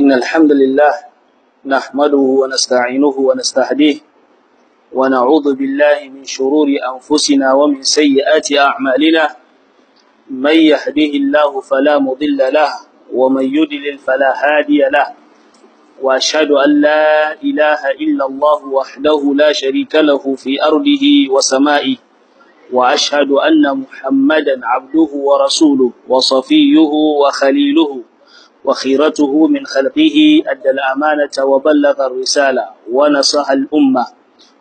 إن الحمد لله نحمده ونستعينه ونستهديه ونعوذ بالله من شرور أنفسنا ومن سيئات أعمالنا. من يهده الله فلا مضل له ومن يدلل فلا هادي له. وأشهد أن لا إله إلا الله وحده لا شريك له في أرضه وسمائه. وأشهد أن محمدا عبده ورسوله وصفيه وخليله. وخيرته من خلقه أدى الأمانة وبلغ الرسالة ونصح الأمة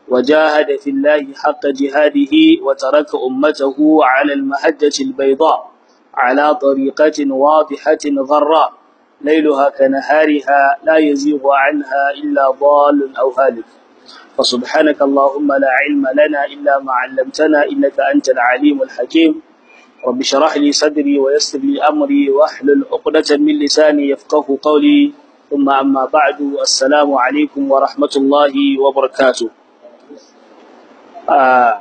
وجاهد في الله حق جهاده وترك أمته على المهجة البيضاء على طريقة واضحة غراء ليلها كنهارها لا يزيغ عنها إلا ضال أو هالك. فسبحانك اللهم لا علم لنا إلا ما علمتنا إنك أنت العليم الحكيم. رب اشرح لي صدري ويسر لي أمري واحلل عقدة من لساني يفقه قولي ثم أما بعد السلام عليكم ورحمة الله وبركاته آه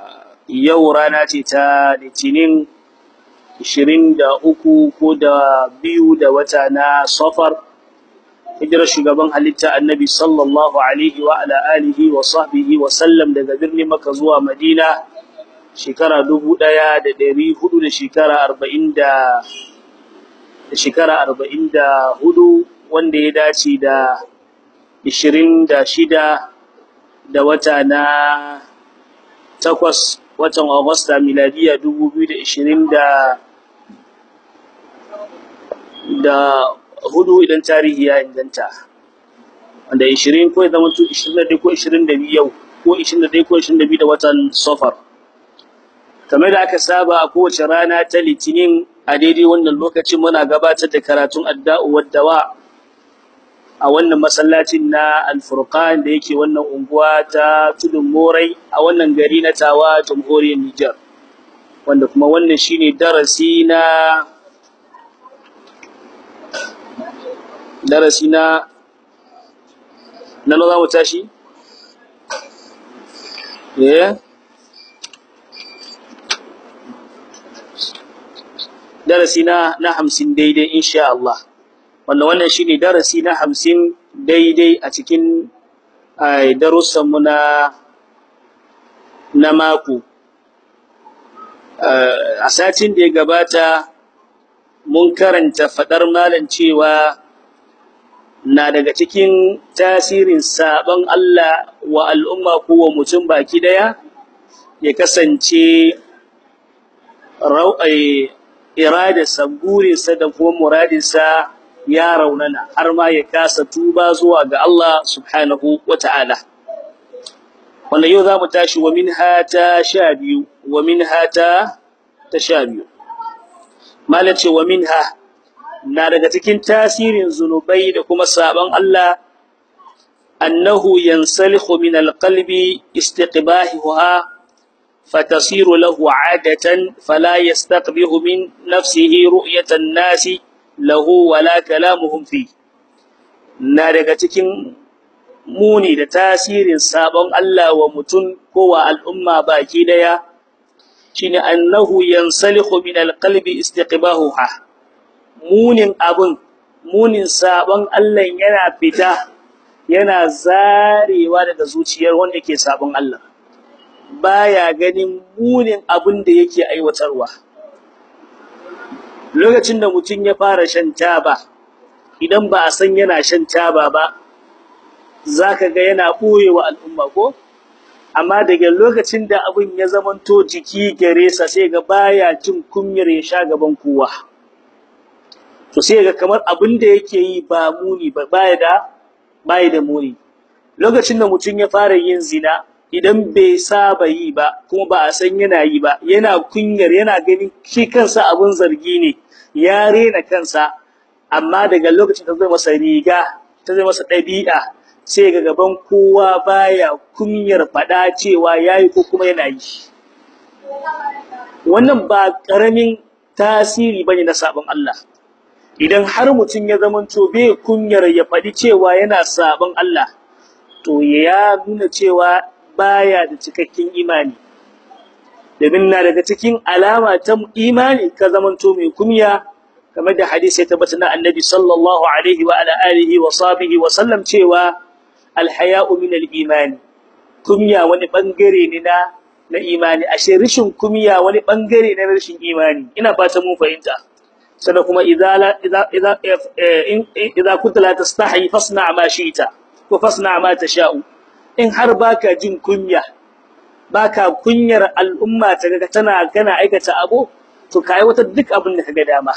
يورانا تا لتنين 23 ko da biyu da wata na safar hijirar shugaban halitta annabi sallallahu alaihi wa ala alihi wa sahbihi wa sallam daga birnin maka zuwa madina Shekara dubu ɗaya da ɗari huɗu da shekara arba'in da shekara arba'in da huɗu wanda ya dace da ishirin da shida da wata na takwas watan agusta miladiya dubu biyu da ishirin da da huɗu idan tarihi ya inganta. Wanda 20 ko ya zama 21 ko 22 yau ko 21 ko 22 da watan safar. Kamar da aka saba a kowace rana ta litinin a daidai wannan lokacin muna gabatar da karatun adda'u waddawa a wannan masallacin na alfurqan da yake wannan unguwa ta tudun morai a wannan gari na tawa jamhuriyar Nijar wanda kuma wannan shine darasi na darasi na na za mu tashi? Yeah. Darasi na na hamsin daidai insha Allah. Wanda wannan shine darasi na hamsin daidai a cikin darussanmu na na mako. A satin da ya gabata mun karanta faɗar malam cewa na daga cikin tasirin sabon Allah wa al'umma ko wa mutum baki ɗaya ya kasance iradarsa burinsa da kuma muradinsa ya raunana har ma ya kasa tuba zuwa ga Allah subhanahu wa ta'ala. Wanda yau za mu tashi wa min hata sha biyu, wa min hata ta sha biyu. Malace wa min ha, na daga cikin tasirin zunubai da kuma sabon Allah annahu yansalihu min alqalbi istiqbahuha fatasiru lahu adatan fala yastaqbihu min nafsihi ru'yatan nasi lahu wala kalamuhum fi na daga cikin muni da tasirin sabon Allah wa mutum ko wa al'umma baki ɗaya shine annahu yansalihu min alqalbi istiqbahuha. Munin abun munin sabon Allah yana fita yana zarewa daga zuciyar wanda ke sabon Allah. Baya ganin munin abun da yake aiwatarwa. Lokacin da mutum ya fara shan taba idan ba a san yana shan taba ba zaka ga yana ɓoyewa al'umma ko? Amma daga lokacin da abun ya zamanto jiki gare sa sai ga baya jin kunyar ya sha gaban kowa. To sai ga kamar abin da yake yi ba muni ba baya da baya da muni. Lokacin da mutum ya fara yin zina idan bai saba yi ba kuma ba a san yana yi ba yana kunyar yana ganin shi kansa abin zargi ne ya rena kansa. Amma daga lokacin da zai masa riga ta zai masa ɗabi'a sai ga gaban kowa baya kunyar faɗa cewa yayi ko kuma yana yi. Wannan ba ƙaramin tasiri ba ne na sabon Allah. Idan har mutum ya zamanto bai kunyar ya faɗi cewa yana sabon Allah to ya nuna cewa baya da cikakken imani. Domin na daga cikin alama ta imani ka zamanto mai kunya ka kamar da hadisi ya tabbata na annabi sallallahu alaihi wa ala alihi wa sahbihi wa sallam cewa alhaya'u min al-iman kunya wani ɓangare ne na na imani. Ashe rishin kunya wani ɓangare na rishin imani. Ina fata mun fahimta. Sannan kuma idza idza idza idza kunta la tastahi fasna ma shi'ta wa fasna ma tasha'u. In har baka jin kunya baka kunyar al'umma ta ga tana kana aikata abu to kai wata duk abin da kaga dama.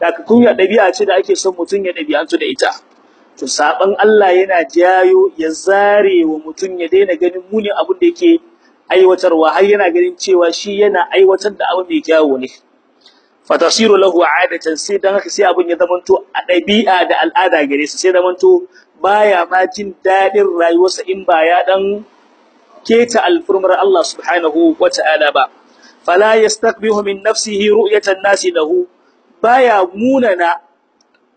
Daga kunya dabi'a ce da ake son mutun ya dabi'antu da ita. To saban Allah yana jayo ya zare wa mutun ya daina ganin muni abin da yake aiwatarwa har yana ganin cewa shi yana aiwatar da abu mai kyawu ne. Fatasiru lahu adatan sai dan haka sai abin ya zamanto a dabi'a da al'ada gare sa sai zamanto baya ma jin daɗin rayuwarsa in ba ya dan keta alfurmar Allah subhanahu wata'ala ba. Fala yastaqbihu min nafsihi ru'yatan nasi lahu. Baya munana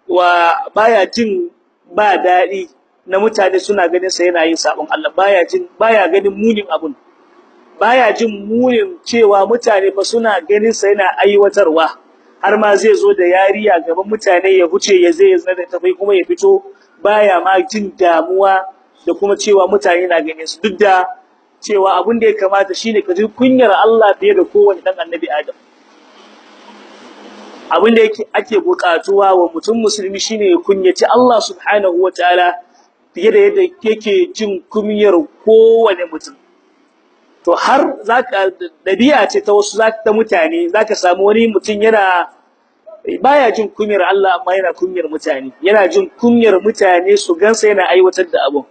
wa baya jin ba daɗi na mutane suna ganin sa yana yin sabon Allah. Baya jin baya ganin munin abun. Baya jin munin cewa mutane fa suna ganin sa yana aiwatarwa. Har ma zai zo da yariya gaban mutane ya huce ya zai zana da kuma ya fito baya ma jin damuwa da kuma cewa mutane na ganin su. Duk da cewa abin da ya kamata shine ka ji kunyar Allah fiye da kowanne dan annabi Adam. Abin da yake ake bukatuwa wa mutum musulmi shine ya kunyaci Allah subhanahu wataala fiye da yadda yake jin kunyar kowanne mutum. To har zaka dabi'a ce ta wasu zaka ta mutane zaka samu wani mutum yana baya jin kunyar Allah amma yana kunyar mutane. Yana jin kunyar mutane su gansa yana aiwatar da abun.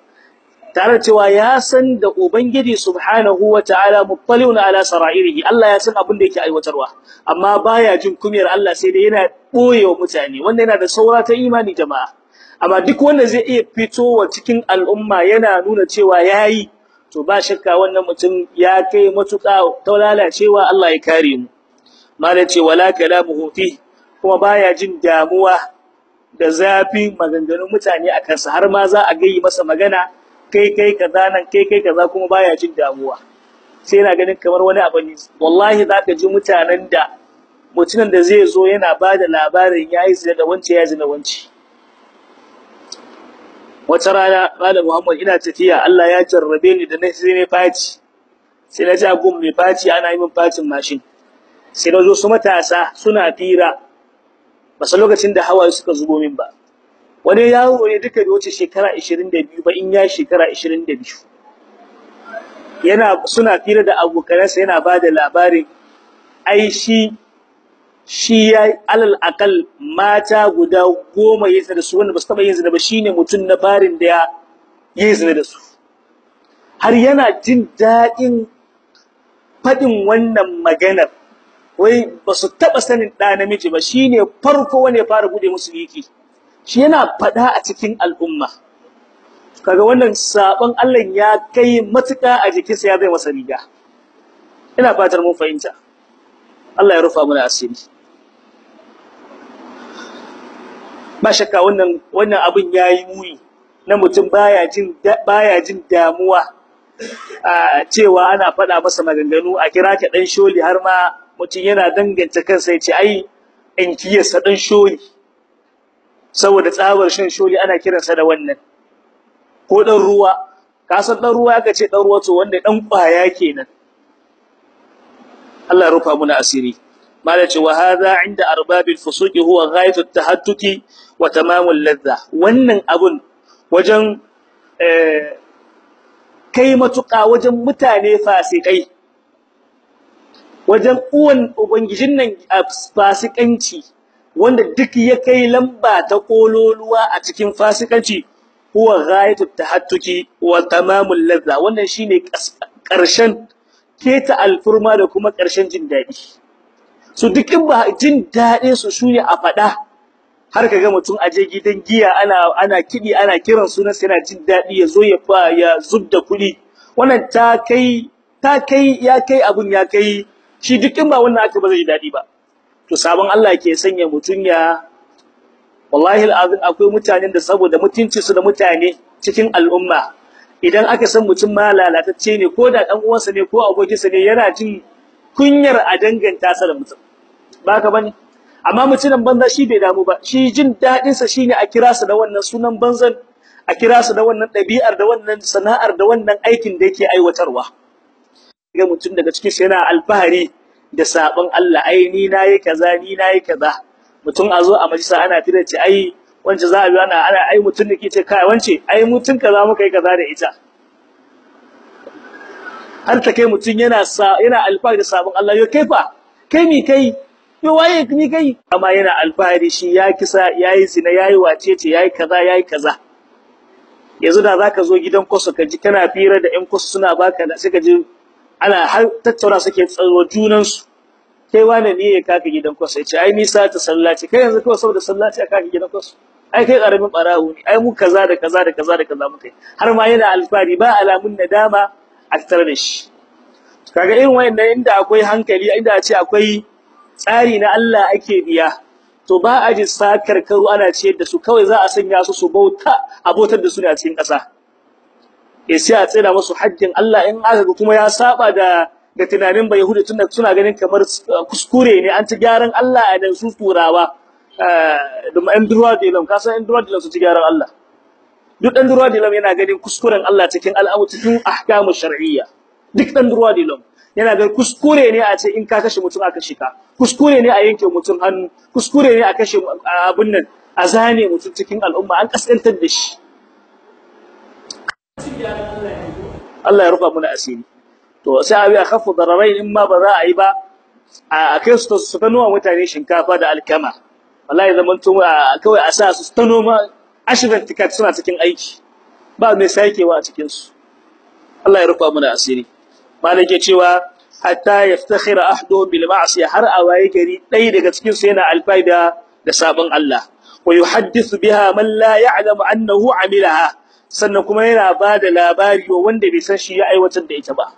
Tare cewa ya san da ubangiji subhanahu wataala muttali'un ala sara'irihi. Allah ya san abin da yake aiwatarwa. Amma baya jin kunyar Allah sai dai yana boyewa mutane. Wanda yana da saura ta imani jama'a. Amma duk wanda zai iya fitowa cikin al'umma yana nuna cewa yayi to ba shakka wannan mutum ya kai matuƙa ta lalacewa Allah ya kare mu. Malan ce wala kalamuhu fi kuma baya jin damuwa da zafi maganganun mutane a kansa. Har ma za a gayi masa magana kai kai kaza nan kai kai kaza kuma baya jin damuwa. Sai yana ganin kamar wani abu ne. Wallahi zaka ji mutanen da mutumin da zai zo yana ba da labarin yayi zina da wance ya zina wance. Wata rana malam Muhammad ina tafiya Allah ya jarrabe ni da sai ne faci. Sai na ji gun mai faci ana yi min facin mashin. Sai na zo su matasa suna fira. Ba lokacin da hawaye suka zubo min ba. Wani yawo ne duka da wuce shekara 22 ba in ya shekara 22 yana suna fira da abokanansa yana ba da labarin ai shi shi ya alal akal mata guda goma yayin da su wanda ba su taba yin zina ba shine mutun na farin da ya yi zina da su. Har yana jin daɗin faɗin wannan maganar. Wai ba su taba sanin da namiji ba shine farko wanda ya fara buɗe musu yiki shi yana fada a cikin al'umma. Kaga wannan sabon Allah ya kai matuka a jikinsa ya zai masa riga. Ina fatar mun fahimta. Allah ya rufa mana asiri. Ba shakka wannan wannan abin yayi muni na mutum baya jin baya jin damuwa a cewa ana fada masa maganganu a kira ka dan sholi har ma mutum yana danganta kansa ya ce ai in kiyasa dan sholi. Saboda tsabar shan sholi ana kiransa da wannan. Ko dan ruwa. Ka san dan ruwa aka ce dan ruwa to wanda dan ƙwaya kenan. Allah rufa muna asiri. Malaci wa hadha inda arbabil fusuqi huwa ghayatu at-tahattuki wa tamamul ladha. Wannan abun wajen eh kai matuƙa wajen mutane fasikai. Wajen uwan ubangijin nan fasikanci wanda duk ya kai lamba ta kololuwa a cikin fasikanci huwa ghayatu tahattuki wa tamamul ladha wannan shine ƙarshen keta alfurma da kuma ƙarshen jin daɗi su dukkan ba jin daɗin su shine a fada har kaga mutum aje gidan giya ana ana kidi ana kiran sunan sa yana jin daɗi ya zo ya ya zubda kuɗi wannan ta kai ta kai ya kai abun ya kai shi dukkan ba wannan aka ba zai daɗi ba. To sabon Allah ke sanya mutun ya wallahi alazim akwai mutanen da saboda mutunci su da mutane cikin al'umma idan aka san mutum ma lalatacce ne ko da dan uwansa ne ko abokinsa ne yana jin kunyar a danganta sa da mutum. Baka ba ne amma mutumin banza shi bai damu ba. Shi jin daɗin sa shine a kira su da wannan sunan banzan a kira su da wannan dabi'ar da wannan sana'ar da wannan aikin da yake aiwatarwa. Ga mutum daga cikin shi yana alfahari da sabon Allah ai ni na yi kaza ni na yi kaza. Mutum a zo a majalisa ana tira ce ai wance za a bi ana ana ai mutum da ke ce kai wance ai mutum kaza muka yi kaza da ita. Har ta kai mutum yana yana alfahari da sabon Allah yo kai fa kai mi kai? Yo waye ni kai? Amma yana alfahari shi ya kisa yayi zina yayi wacece yayi kaza yayi kaza. Yanzu da zaka zo gidan kwaso ka ji kana fira da ƴan kwaso suna baka da sai ka ji ana har tattauna suke tsaro junan su kai wane ne ya kaka gidan kwaso ya ce ai ni sa ta sallaci. Kai yanzu kawai saboda sallaci aka kaka gidan kwaso ai kai ƙaramin barawo ne. Ai mu kaza da kaza da kaza da kaza mukai har ma yana alfahari ba alamun nadama a tattare da shi. Kaga irin wayannan inda akwai hankali inda a ce akwai tsari na Allah ake biya to ba a ji sakar karu ana ciyar da su. Kawai za a sanya su su bauta abotar da su ne a cikin ƙasa. Eh sai a tsira musu haddin Allah in aka kuma ya saba da da tunanin bai yahudi tunda suna ganin kamar kuskure ne an ci gyaran Allah a da su turawa. Da ɗan durwa da ilam kasan ɗan su ci gyaran Allah. Duk ɗan durwa da ilam yana ganin kuskuren Allah cikin al'amu cikin ahkamu shar'iyya. Duk ɗan durwa da ilam yana ganin kuskure ne a ce in ka kashe mutum aka shika kuskure ne a yanke mutum hannu. Kuskure ne a kashe abun nan a zane mutum cikin al'umma. An kaskantar da shi. Allah ya rufa muna asiri. To sai abi akhafu dararai in ma ba za a yi ba a kai su su ta noma mutane shinkafa da alkama. Wallahi zaman to kawai a sa su ta noma ashirin tikat suna cikin aiki. Ba mai sakewa a cikin su Allah ya rufa muna asiri. Malike cewa hatta yaftakhira ahdu bil ma'siyah. Har a waye gari dai daga cikin su yana alfaida da sabon Allah. Wa yuhaddithu biha man la ya'lamu annahu amilaha. Sannan kuma yana ba da labari wa wanda bai san shi ya aiwatar da ita ba.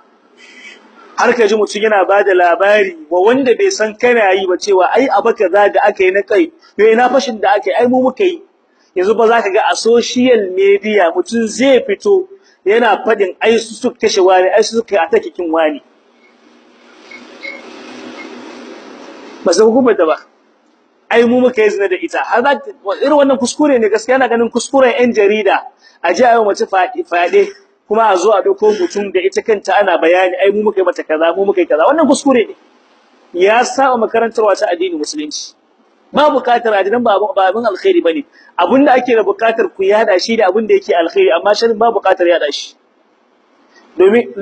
Har kaji mutum yana ba da labari wa wanda bai san kana yi ba cewa ai abu kaza da aka yi na kai to ina fashin da aka yi ai mu muka yi. Yanzu ba za ka ga a social media mutum zai fito yana faɗin ai su suka kashe wani ai su suka yi atakikin wani. Ba sai hukumar da ba. Ai mu muka yi zina da ita. Har za irin wannan kuskure ne gaskiya na ganin kuskuren yan jarida. A ji ayo mace fade kuma a zo a ɗauko mutum da ita kanta ana bayani ai mu muka yi mata kaza mu muka yi kaza. Wannan kuskure ne. Ya saba makarantar wata addini musulunci. Ba buƙatar adinan ba abin alkhairi ba ne abin da ake da buƙatar ku yada shi da abin da yake alkhairi amma sharrin ba buƙatar yada shi. Domin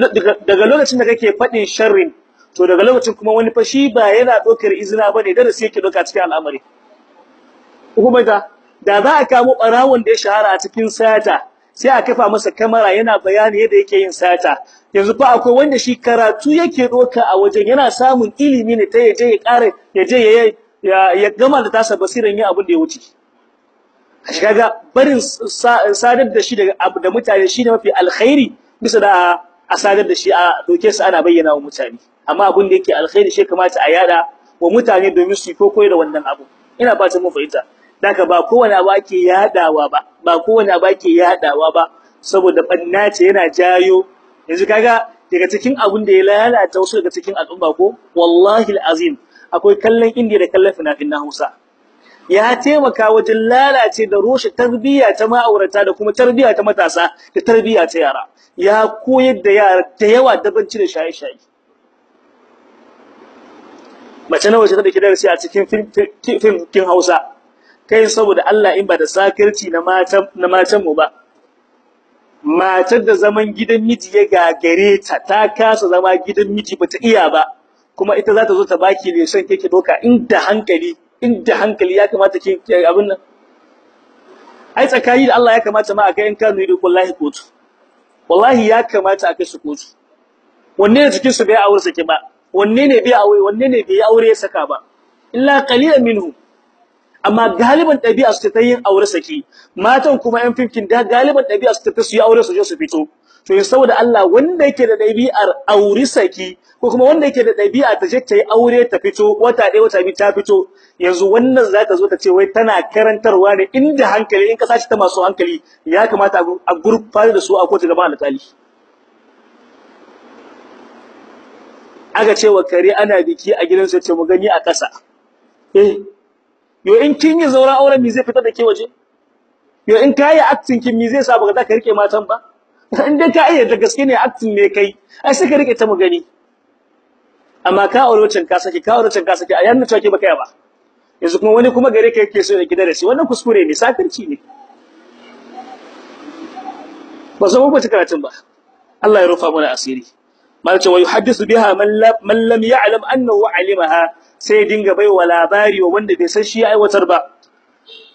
daga lokacin da kake faɗin sharrin to daga lokacin kuma wani fa shi ba yana dokar izina ba ne darasi yake doka cikin al'amari. Kuma da da za a kamo barawon da ya shahara a cikin sata sai a kafa masa kamera yana bayani yadda yake yin sata. Yanzu fa akwai wanda shi karatu yake doka a wajen yana samun ilimi ne ta ya je ya kare ya je ya ya gama da tasa basiran yin abin da ya wuce. Shi kaga barin sadar da shi daga da mutane shine mafi alkhairi bisa da a sadar da shi a doke su ana bayyana wa mutane. Amma abin da yake alkhairi shi kamata a yada wa mutane domin su koyo da wannan abu. Ina fatan mu fahimta. Daga ba kowane abu ake yadawa ba ba kowane abu ake yadawa ba saboda banna ce yana jayo. Yanzu kaga daga cikin abin da ya lalata wasu daga cikin al'umma ko wallahi alazim akwai kallon indiya da kallon fina-finan Hausa. Ya taimaka wajen lalace da roshe tarbiyya ta ma'aurata da kuma tarbiyya ta matasa da tarbiyya ta yara. Ya koyar da yara da yawa dabanci da shaye-shaye. Mace nawa ce ta dake darasi a cikin film kin Hausa? Kai saboda Allah in ba da sakirci na matan na matan mu ba. Matar da zaman gidan miji ya gagare ta ta kasa zama gidan miji bata iya ba. Kuma ita za ta zo ta baki lesson keke doka inda hankali inda hankali ya kamata ke abin nan. Ai tsakani da Allah ya kamata ma a kai in kanu yi wallahi kotu. Wallahi ya kamata a kai su kotu. Wanne ne cikin su bai aure sake ba? Wanne ne bai aure wanne ne bai aure saka ba? Illa qalilan minhu amma galiban dabi'a su ta yin aure saki. Matan kuma yan fifkin da galiban dabi'a su ta su yi aure su je su fito. To yin saboda Allah wanda yake da dabi'ar aure saki ko kuma wanda yake da dabi'a ta je ta yi aure ta fito wata ɗaya wata biyu ta fito yanzu wannan za zo ta ce wai tana karantarwa ne inda hankali in ka sace ta masu hankali ya kamata a gurfar da su a kotu gaban alƙali aga cewa kare ana biki a gidansu ce mu gani a ƙasa. Eh yo in kin yi zauren auren me zai fitar da ke waje? Yo in kai acting kin me zai sa baka ka riƙe matan ba? In dai ka iya da gaske ne acting ne kai ai sai ka riƙe ta mu gani. Amma ka aure wancan ka saki ka aure wancan ka saki a yanna cewa ke baka ba. Yanzu kuma wani kuma gare ka yake so ya gida da shi wannan kuskure ne sakirci ne. Ba zo ba karatun ba. Allah ya rufa mana asiri. Malaka wa yuhaddisu biha man lam ya'lam annahu alimaha. Sai dinga baiwa labari wa wanda bai san shi ya aiwatar ba.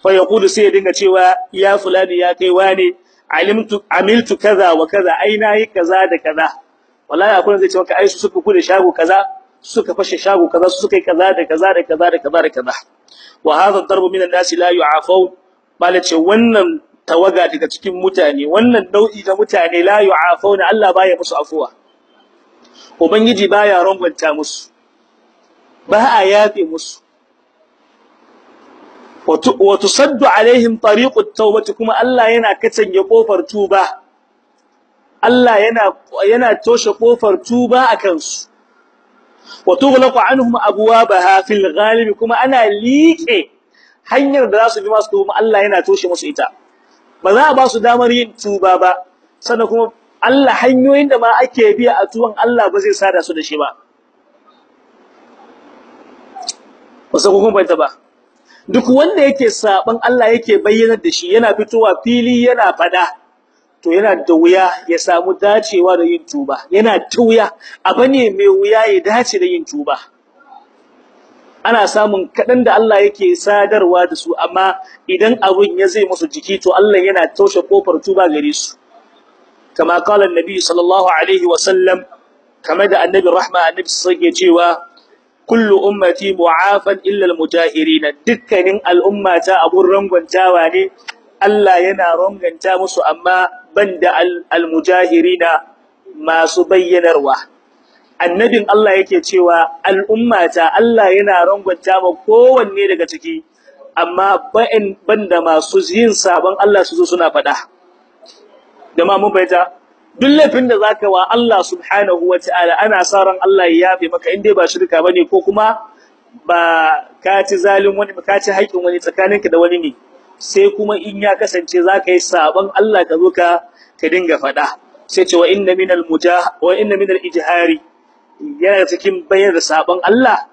Fa yaqulu sai dinga cewa ya fulani ya kai wane alimtu amiltu kaza wa kaza ai na yi kaza da kaza. Wallahi akwai zai ce maka ai su suka kude shago kaza suka fashe shago kaza su suka yi kaza da kaza da kaza da kaza da kaza. Wa hadha darbu min an-nas la yu'afun malace wannan tawaga daga cikin mutane wannan nau'i da mutane la yu'afun Allah baya musu afuwa. Ubangiji baya rangwanta musu ba a yafe musu. Wa tusaddu alaihim tariqut tawbati kuma Allah yana katange ƙofar tuba. Allah yana yana toshe ƙofar tuba akan su wa tughlaqu anhum abwabaha fil ghalib kuma ana liƙe hanyar da za su bi masu kuma Allah yana toshe musu ita. Ba za a ba su damar yin tuba ba sannan kuma Allah hanyoyin da ma ake biya a tuban Allah ba zai sada su da shi ba. Wasu kun banta ba? Duk wanda yake saban Allah yake bayyana da shi yana fitowa fili yana fada to yana da wuya ya samu dacewa da yin tuba. Yana da wuya. Abu ne mai wuya ya dace da yin tuba. Ana samun kadan da Allah yake sadarwa da su amma idan abun ya zai musu jiki to Allah yana taushe ƙofar tuba gare su. Kama qala annabi sallallahu alaihi wa sallam kama da annabi rahma annabi sai cewa kullu ummati mu'afan illa almujahirin dukkanin al'ummata abun rangwantawa ne Allah yana ranganta musu amma banda almujahirina masu bayyanarwa annabin Allah yake cewa al'ummata Allah yana rangwanta ma kowanne daga ciki amma ba'in banda masu yin sabon Allah su zo suna fada jama'a mun bayyana duk laifin da zaka wa Allah subhanahu wataala ana sa ran Allah ya yafe maka inde ba shirka ba ne ko kuma ba ka ci zalim wani ka ci haƙin wani tsakaninka da wani ne sai kuma in ya kasance zaka yi sabon Allah ka zo ka ka dinga fada sai ce wa inna minal mujah wa inna minal ijhari yana cikin bayar da sabon Allah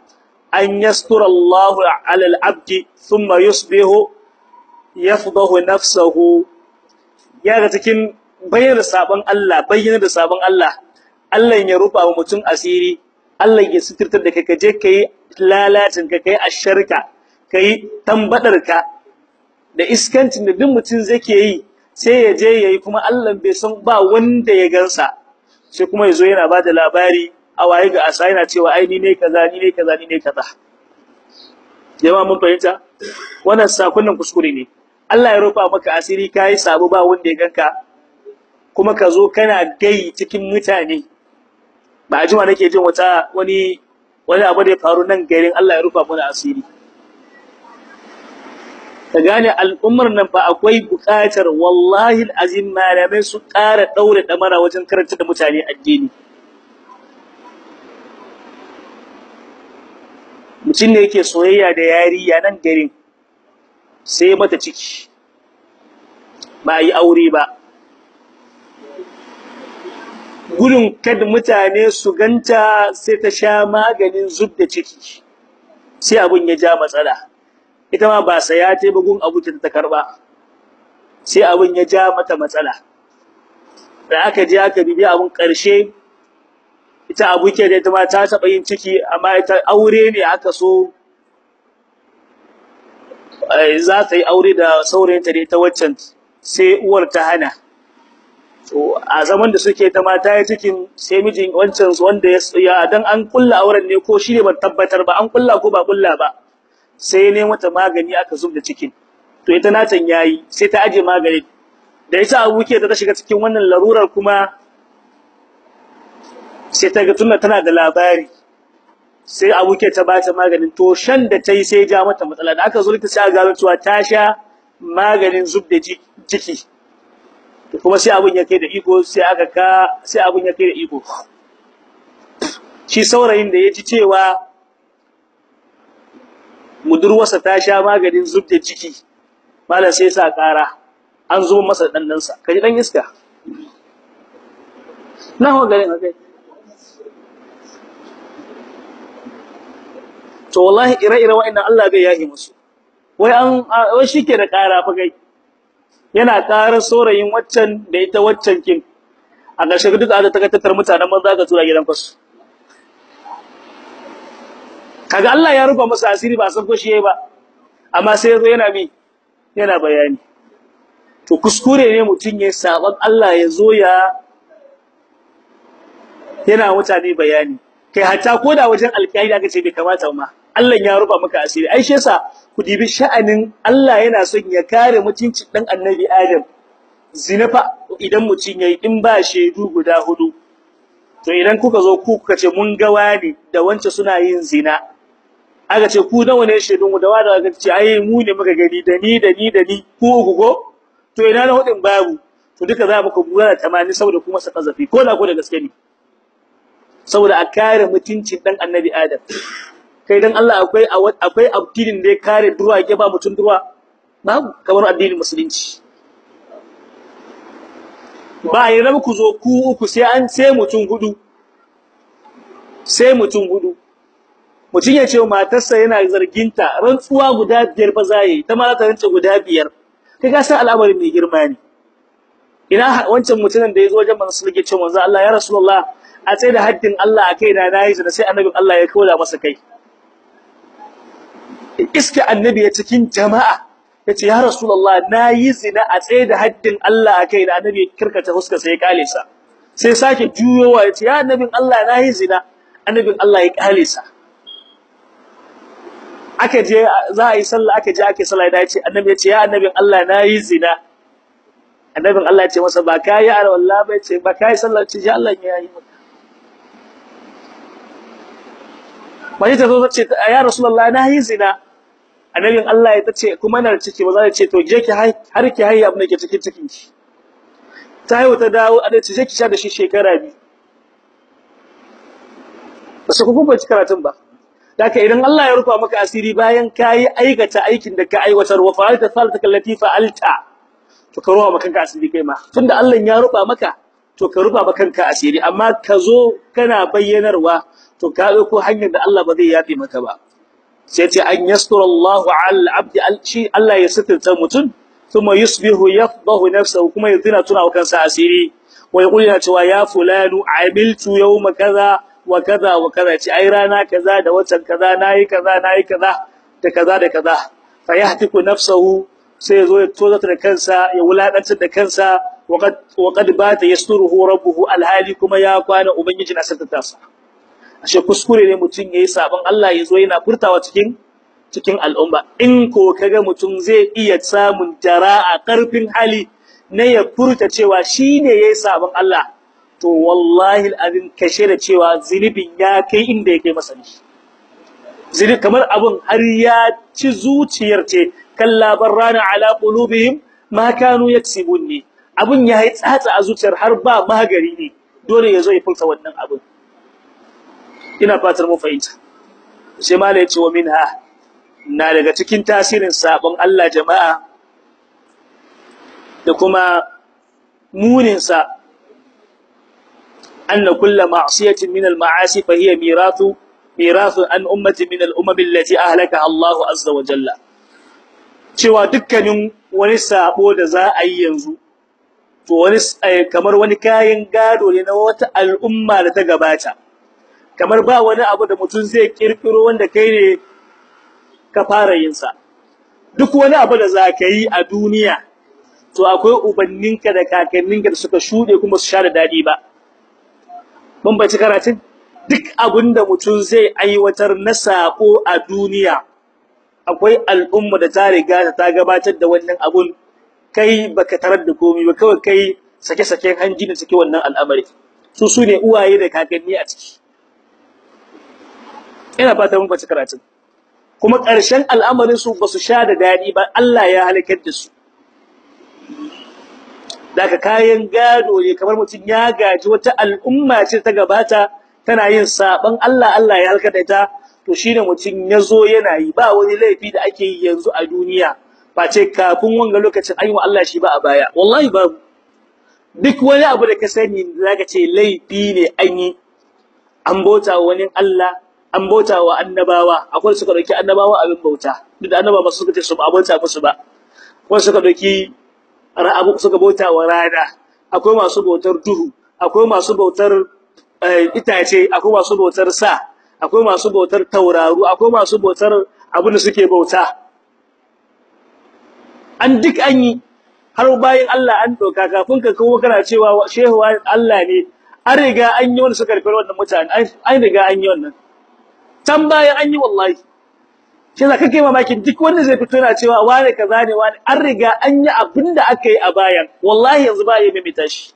an yastura Allah ala al-abdi thumma yusbihu yafdahu nafsuhu yana cikin bayar da sabon Allah bayyana da sabon Allah. Allah ya rufa wa mutum asiri. Allah ya sitirtar da kai ka je kai lalacin ka kai asharka kai tambadarka da iskancin da duk mutum zake yi sai ya je yayi kuma Allah bai san ba wanda ya gansa. Sai kuma ya zo yana ba da labari a waye ga asa yana cewa ai ni ne kaza ni ne kaza ni ne kaza. Jama'a mun fahimta? Wannan sakonnin kuskure ne. Allah ya rufa maka asiri kai sabo ba wanda ya ganka. Kuma ka zo kana gai cikin mutane. Ba a jima nake jin wata wani wani abu da ya faru nan garin Allah ya rufa mana asiri. Ka gane al'ummar nan fa akwai buƙatar wallahi alazim malamai su ƙara daure damara wajen karanta da mutane addini. Mutum ne yake soyayya da yariya nan garin sai mata ciki. Ba yi aure ba. Gudun kada mutane su ganta sai ta sha maganin zub da ciki. Sai abun ya ja matsala. Ita ma ba saya ta bugun abu ta karɓa sai abun ya ja mata matsala. Da aka je aka bibi abun ƙarshe ita abu ke da ita ma ta taba yin ciki amma ita aure ne aka so za ta yi aure da saurayinta da ita waccan sai uwar ta hana. To a zaman da suke ta mata ya cikin sai mijin wancan wanda ya dan an kulla auren ne ko shi ne ban tabbatar ba an kulla ko ba kulla ba sai ne mata magani aka zub da cikin. To ita natan yayi sai ta aje magani da ita abuke ta shiga cikin wannan larurar kuma sai ta ga tunna tana da labari sai abuke ta bata maganin. To shan da ta yi sai ja mata matsala. Da aka zo ta sai ga cewa ta sha maganin zub da ciki kuma sai abun ya kai da iko sai aka ka sai abun ya kai da iko. Shi saurayin da ya ji cewa budurwarsa ta sha maganin zubda ciki malam sai sa ƙara an zo masa ɗanɗansa ka ji ɗan iska? Na hawa garin akai to wallahi ire-ire wa'annan Allah bai yahi musu. Wai an wai shike da ƙara fa kai yana ƙarar saurayin waccan da ita waccan kin. A ƙarshe duk da ta tattar mutanen banza ka tura gidan kwasu. Kaga Allah ya rufa masa asiri ba san ko shi yayi ba amma sai ya zo yana mi yana bayani. To kuskure ne mutun yayin saban Allah ya zo ya yana mutane bayani. Kai hatta koda wajen alƙaidi aka ce bai kamata ma Allah ya rufa maka asiri. Ai ku dibi sha'anin Allah yana son ya kare mutuncin dan annabi Adam. Zinafa idan mutun yayi in ba shedu guda huɗu. To idan kuka zo ku kuka ce mun ga wani da wance suna yin zina aka ce ku nawa ne shedun da wanda aka ce ai mu ne muka gani da ni da ni da ni ku uku go to ina na hudin babu. To duka za mu ku gura 80 saboda kuma sa kazafi ko da ko da gaske ne. Saboda a kare mutuncin dan annabi Adam. Kai dan Allah akwai akwai addinin da ya kare durwa ke ba mutun durwa babu kamar addinin musulunci. Ba yi rabu ku zo ku uku sai an sai mutun huɗu. Sai mutun huɗu. Mutun ya ce matarsa yana zarginta rantsuwa guda biyar ba zai ta ma ta rantsa guda biyar. Kai ga san al'amarin mai girma ne. Ina wancan mutumin da ya zo wajen manzo sallallahu alaihi wasallam manzo Allah ya rasulullah a tsaye da haddin Allah a kai da na yi zina sai annabin Allah ya kaula masa kai. Iska annabi ya cikin jama'a ya ce ya rasulullah na yi zina a tsaye da haddin Allah a kai da annabi ya kirkata huska sai ya kale sa. Sai sake juyowa ya ce ya annabin Allah na yi zina. Annabin Allah ya kale sa. Aka je za a yi sallah aka je aka sallah da ya ce annabi ya ce ya annabin Allah na yi zina. Annabin Allah ya ce masa ba kai ya wallahi bai ce ba kai sallah ce ji Allah ya yi maka zo ta ce ya rasulullah na yi zina. Annabin Allah ya tace kuma na ciki ba za ce to je ki har ki hayi abin da ke cikin cikin ki. Ta haihu ta dawo a da ce sha da shi shekara biyu. Ba su kuma ci karatun ba. Daka idan Allah ya rufa maka asiri bayan kayi aikata aikin da ka aiwatar wa fa'alta salata kallati fa'alta to ka rufa maka asiri kai ma. Tunda Allah ya rufa maka to ka rufa maka asiri. Amma ka zo kana bayyanarwa to ka ko hanyar da Allah ba zai yafe maka ba. Sai ce an yastura Allah ala abdi shi Allah ya sitirta mutun kuma yusbihu yafdahu nafsuhu kuma yazina tuna wa kansa asiri. Wa yaqulu cewa ya fulanu amiltu yawma kaza wa kaza wa kaza. Ce ai rana kaza da watan kaza na yi kaza na yi kaza da kaza da kaza. Fa yahtiku nafsuhu sai ya zo ya tozata da kansa ya wuladantar da kansa. Wa qad bata yasturuhu rabbuhu alhali kuma ya kwana ubangiji na sartata sa. Ashe kuskure ne mutum yayi sabon Allah ya zo yana furtawa cikin cikin al'umma. In ko kaga mutum zai iya samun jara'a ƙarfin hali ne ya furta cewa shine yayi sabon Allah to wallahi alazim kashe da cewa zinibin ya kai inda yake masa ne. Zini kamar abun har ya ci zuciyar ce kalla barrana ala qulubihim ma kanu yaksibun abun ya yi tsatsa a zuciyar har ba magari ne. Dole ya zo ya furta wannan abun ina fatar mu fahimta. Sai malai ce wa minha na daga cikin tasirin sabon Allah jama'a da kuma munin sa anna kullu ma'siyatin min al-ma'asi fa hiya mirathu mirathu an ummati min al-umam allati ahlakaha Allah azza wa jalla. Cewa dukkanin wani sabo da za a yi yanzu to wani kamar wani kayan gado ne na wata al'umma da ta gabata. Kamar ba wani abu da mutum zai kirkiro wanda kai ne ka fara yin sa. Duk wani abu da za ka yi a duniya to akwai ubanninka da kakanninka da suka shude kuma su sha da daɗi ba. Bace karatun? Duk abin da mutum zai aiwatar na sako a duniya akwai al'umma da ta riga ta gabatar da wannan abun. Kai baka tarar da komai ba kawai kai sake-saken hanji da suke wannan al'amari. Su su ne uwaye da kakanni a ciki. Ina fata mun bace karatun. Kuma ƙarshen al'amarin su ba su sha da daɗi ba Allah ya halakar da su. Daga kayan gado ne kamar mutum ya gaji wata al'umma ce ta gabata tana yin saban Allah Allah ya halaka da ita. To shine mutum ya zo yana yi ba wani laifi da ake yi yanzu a duniya. Face kafin wanga lokacin an yi wa Allah shi ba a baya. Wallahi babu. Duk wani abu da ka sani zaka ce laifi ne an yi. An bauta wa wani Allah an bauta wa annabawa akwai suka ɗauki annabawa abin bauta. Duk da annabawa ba suka ce su ba bauta musu ba. Wani suka ɗauki abu suka bauta wa rana. Akwai masu bautar duhu akwai masu bautar itace akwai masu bautar sa akwai masu bautar tauraru akwai masu bautar abin da suke bauta. An duk an yi har bayan Allah an doka kafin ka kawo kana cewa shehu Allah ne an riga an yi wanda suka rufe wannan mutane an riga an yi wannan. Can bayan an yi wallahi. Shi za ka kai mamakin duk wanda zai fito yana cewa wane kaza ne wane an riga an yi abin da aka yi a bayan. Wallahi yanzu ba ya mimita shi.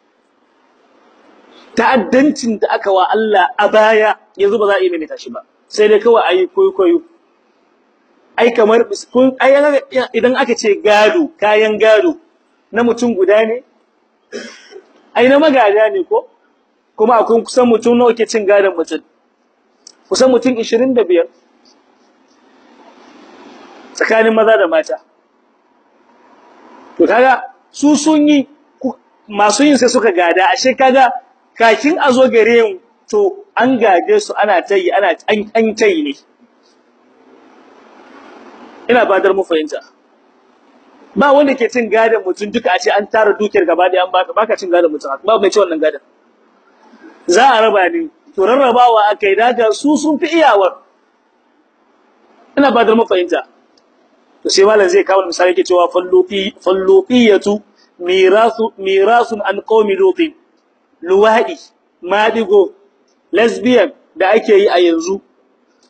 Ta'addancin da aka wa Allah a baya yanzu ba za a yi mimita shi ba. Sai dai kawai ayi koyo ai kamar idan aka ce gado kayan gado na mutum guda ne? Ai na magada ne ko? Kuma akwai kusan mutum nawa ke cin gadon mutum. Kusan mutum 25 tsakanin maza da mata. To kaga su sun yi masu yin sai suka gada. Ashe kaga kakin a zo gare mu to an gade su ana tayi ana an tayi ne. Ina fadar mu fahimta. Ba wanda ke cin gadon mutum duka a ce an tara dukiyar gaba da an baka baka cin gadon mutum ba mai ci wannan gadon. Za a raba ne to rarrabawa akai daga su sun fi iyawar. Ina fadar mu fahimta. To sai malam zai kawo misali yake cewa falluqi falluqiyatu mirasu mirasun an qaumi lutin. Luwadi madigo lesbian da ake yi a yanzu.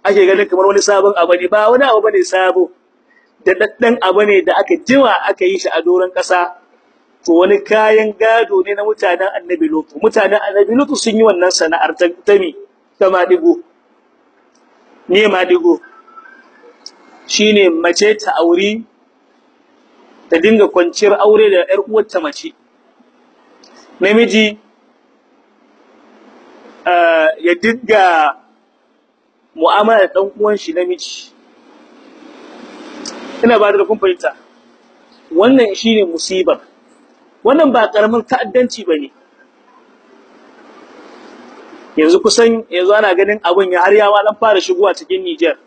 Ake ganin kamar wani sabon abu ne ba wani abu ba ne sabo. Da daddan abu ne da aka jima aka yi shi a doron kasa to wani kayan gado ne na mutanen annabi lutu. Mutanen annabi lutu sun yi wannan sana'ar ta tami ta madigo ne madigo shine mace ta auri ta dinga kwanciyar aure da ƴar uwarta mace. Namiji ya dinga mu'amala da dan uwan shi namiji. Ina ba da kun fahimta. Wannan shine musibar. Wannan ba ƙaramin ta'addanci ba ne yanzu kusan yanzu ana ganin abun ya har yawa dan fara shigowa cikin Niger.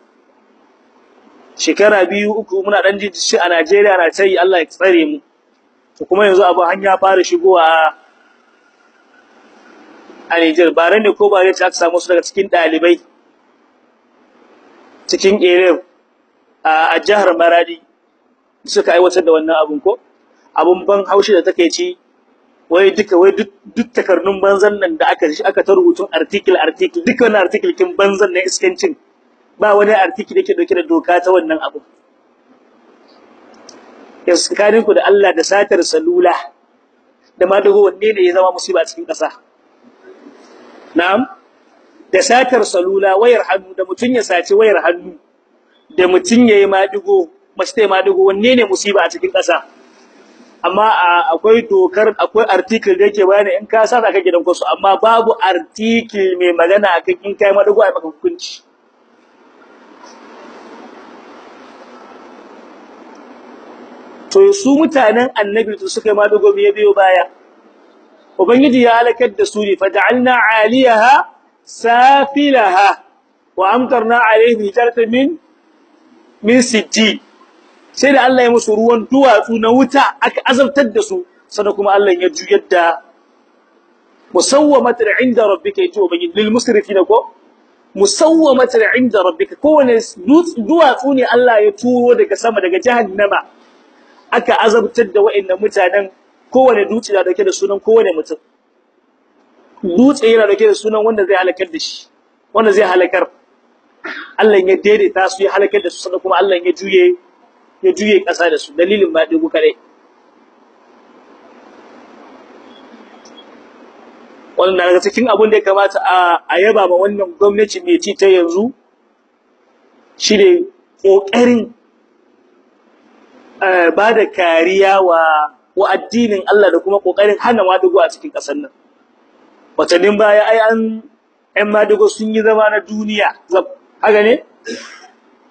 Shekara biyu uku muna dan ji shi a Najeriya na tayi Allah ya tsare mu. To kuma yanzu abu hanya fara shigowa a Niger. Ba ne ko ba ya ce aka samu su daga cikin ɗalibai cikin area a jihar Maradi suka aiwatar da wannan abun ko? Abun ban haushi da take ci wai duka wai duk takarnun banzan nan da aka aka ta article article duka wannan article kin banzan na iskancin ba wani artiki da ke ɗauke da doka ta wannan abu yanzu ku da Allah da satar salula da ma dago wanne ne ya zama musiba cikin ƙasa? Na'am? Da satar salula wayar hannu da mutun ya saci wayar hannu da mutun yayi madigo mace ta madigo wanne ne musiba a cikin ƙasa? Amma akwai dokar akwai article da yake bayani in ka sa ka gidan kwasu amma babu article mai magana akan in kai madigo ai maka hukunci. To su mutanen annabi to suka ma dogo me biyo baya? Ubangiji ya halakar da su ne. Faj'alna 'aliyaha safilaha wa amtarna 'alayhim hijaratan min min sijji sai da Allah ya musu ruwan duwatsu na wuta aka azabtar da su sannan kuma Allah ya juyar da musawwamatan 'inda rabbika ya ce ubangiji lil musrifina ko? Musawwamatan 'inda rabbika kowane duwatsu ne Allah ya turo daga sama daga jahannama. Aka azabtar da wa'annan mutanen kowane dutse da ɗauke da sunan kowane mutum. Dutse yana ɗauke da sunan wanda zai halakar da shi wanda zai halakar. Allah ya daidaita su ya halakar da su sannan kuma Allah ya juye ya juye kasa da su dalilin ba dugu kare wannan daga cikin abin da ya kamata a yaba ma wannan gwamnati mai ci ta yanzu shine ƙoƙarin ba da kariya wa wa addinin Allah da kuma ƙoƙarin hana madugo a cikin ƙasar nan. Watannin baya ai an ɗan madugo sun yi zama na duniya haka ne?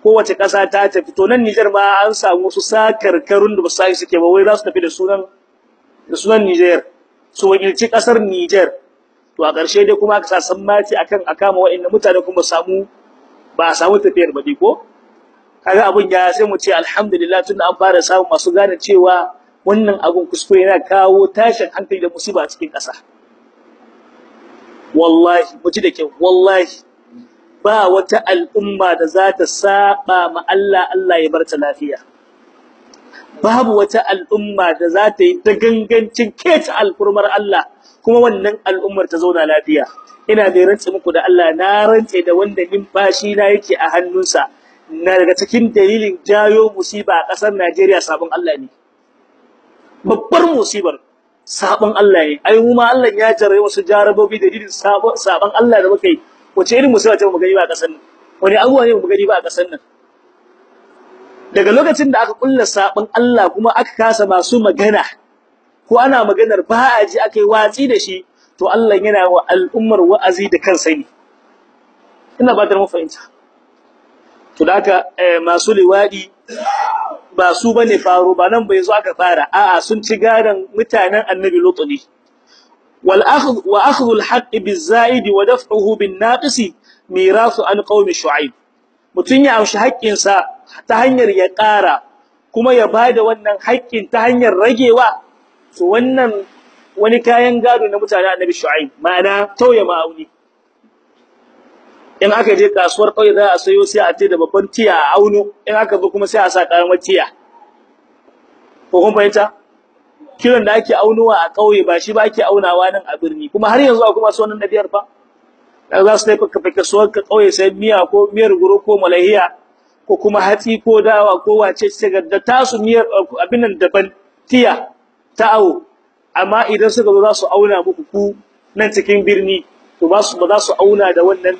Kowace ƙasa ta tafi. To nan Niger ma an samu wasu sakarkarun da ba su suke ba wai za su tafi da sunan da sunan Niger su wakilci ƙasar Niger to a ƙarshe dai kuma aka san maci akan akama wa'annan mutane kuma samu ba samu tafiyar ba ko? Kaga abun ya sai mu ce alhamdulillah tunda an fara samu masu gane cewa wannan abun kuskure yana kawo tashin hankali da musiba a cikin ƙasa. Wallahi mu ji da kyau wallahi. Ba wata al'umma da za ta saba ma Allah Allah ya barta lafiya. Babu wata al'umma da za ta yi ta gangancin keta alfurmar Allah kuma wannan al'ummar ta zauna lafiya. Ina da rantsi muku da Allah na rantse da wanda numfashi na yake a hannunsa. Na daga cikin dalilin jayo musiba a ƙasar Najeriya sabon Allah ne. Babbar musibar sabon Allah ne. Ai mu ma Allah ya jarrabe wasu jarabobi dalilin sabon Allah da muka yi. Wace irin musiba ce mu gani ba a ƙasar nan? Wani abuwa ne mu gani ba a ƙasar nan? Daga lokacin da aka kulla sabon Allah kuma aka kasa masu magana ko ana maganar ba a ji aka watsi da shi to Allah yana wa al'ummar wa'azi da kansa ne ina ba da mu fahimta. To da haka masu liwadi ba su ba ne faro ba nan bai zo aka fara. A'a sun ci gadan mutanen annabi lutu ne. Wal akhdh wa akhdhu al haqq biz zaid wa daf'uhu bin naqis mirasu an qaumi shu'aib mutun ya amshi haƙƙin sa ta hanyar ya ƙara kuma ya ba da wannan haƙƙin ta hanyar ragewa to wannan wani kayan gado na mutanen annabi shu'aib ma'ana tauye ma'auni in aka je kasuwar kauye za a sayo sai a ce da babban tiya a auno in aka zo kuma sai a sa karamar tiya ko kun fahimta kiran da ake aunowa a kauye ba shi ba ake aunawa nan a birni. Kuma har yanzu akwai masu wannan dabiyar fa. Da za su tafi kafa kasuwar ka kauye sai miya ko miyar guro ko malahiya ko kuma hatsi ko dawa ko wace ce da tasu miyar abin nan daban tiya ta awo. Amma idan suka zo za su auna muku ku nan cikin birni to ba su ba za su auna da wannan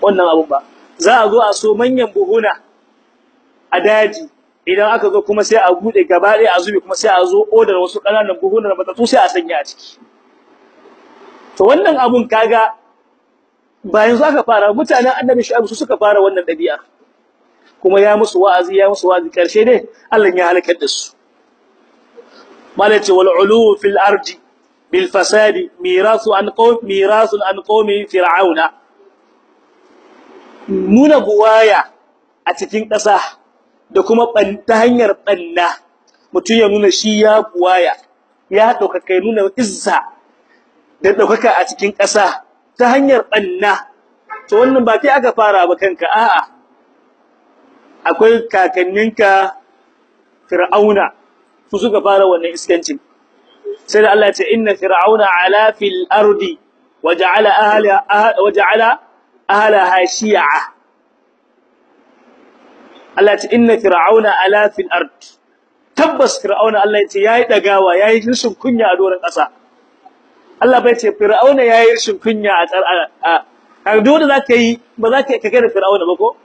wannan abun ba. Za a zo a so manyan buhuna a daji. Idan aka zo kuma sai a buɗe gaba ɗaya a zube kuma sai a zo odar wasu ƙananan buhuna da matsatsu sai a sanya a ciki. To wannan abun kaga ba yanzu aka fara mutanen annabi shu'aib su suka fara wannan dabi'a kuma ya musu wa'azi ya musu wa'azi. Karshe ne Allah ya halakar da su. Malaci wal ulu fil ardi bil fasadi mirasu an qawm mirasun an qawmi fir'auna. Nuna buwaya a cikin ƙasa da kuma ta hanyar ɓanna mutum ya nuna shi ya buwaya ya ɗaukaka ya nuna izza da ɗaukaka a cikin ƙasa ta hanyar ɓanna to wannan ba kai aka fara ba kanka a'a. Akwai kakanninka fir'auna su suka fara wannan iskancin. Sai Allah ya ce inna fir'auna ala fil ardi waja'ala ahla waja'ala ahlaha shi'a. Allah ce inna fir'auna ala fil ard. Tabbas fir'auna Allah ya ce yayi dagawa yayi rishin kunya a doran ƙasa. Allah bai ce fir'auna yayi rishin kunya a a a dole zaka yi ba za ka da fir'auna ba ko?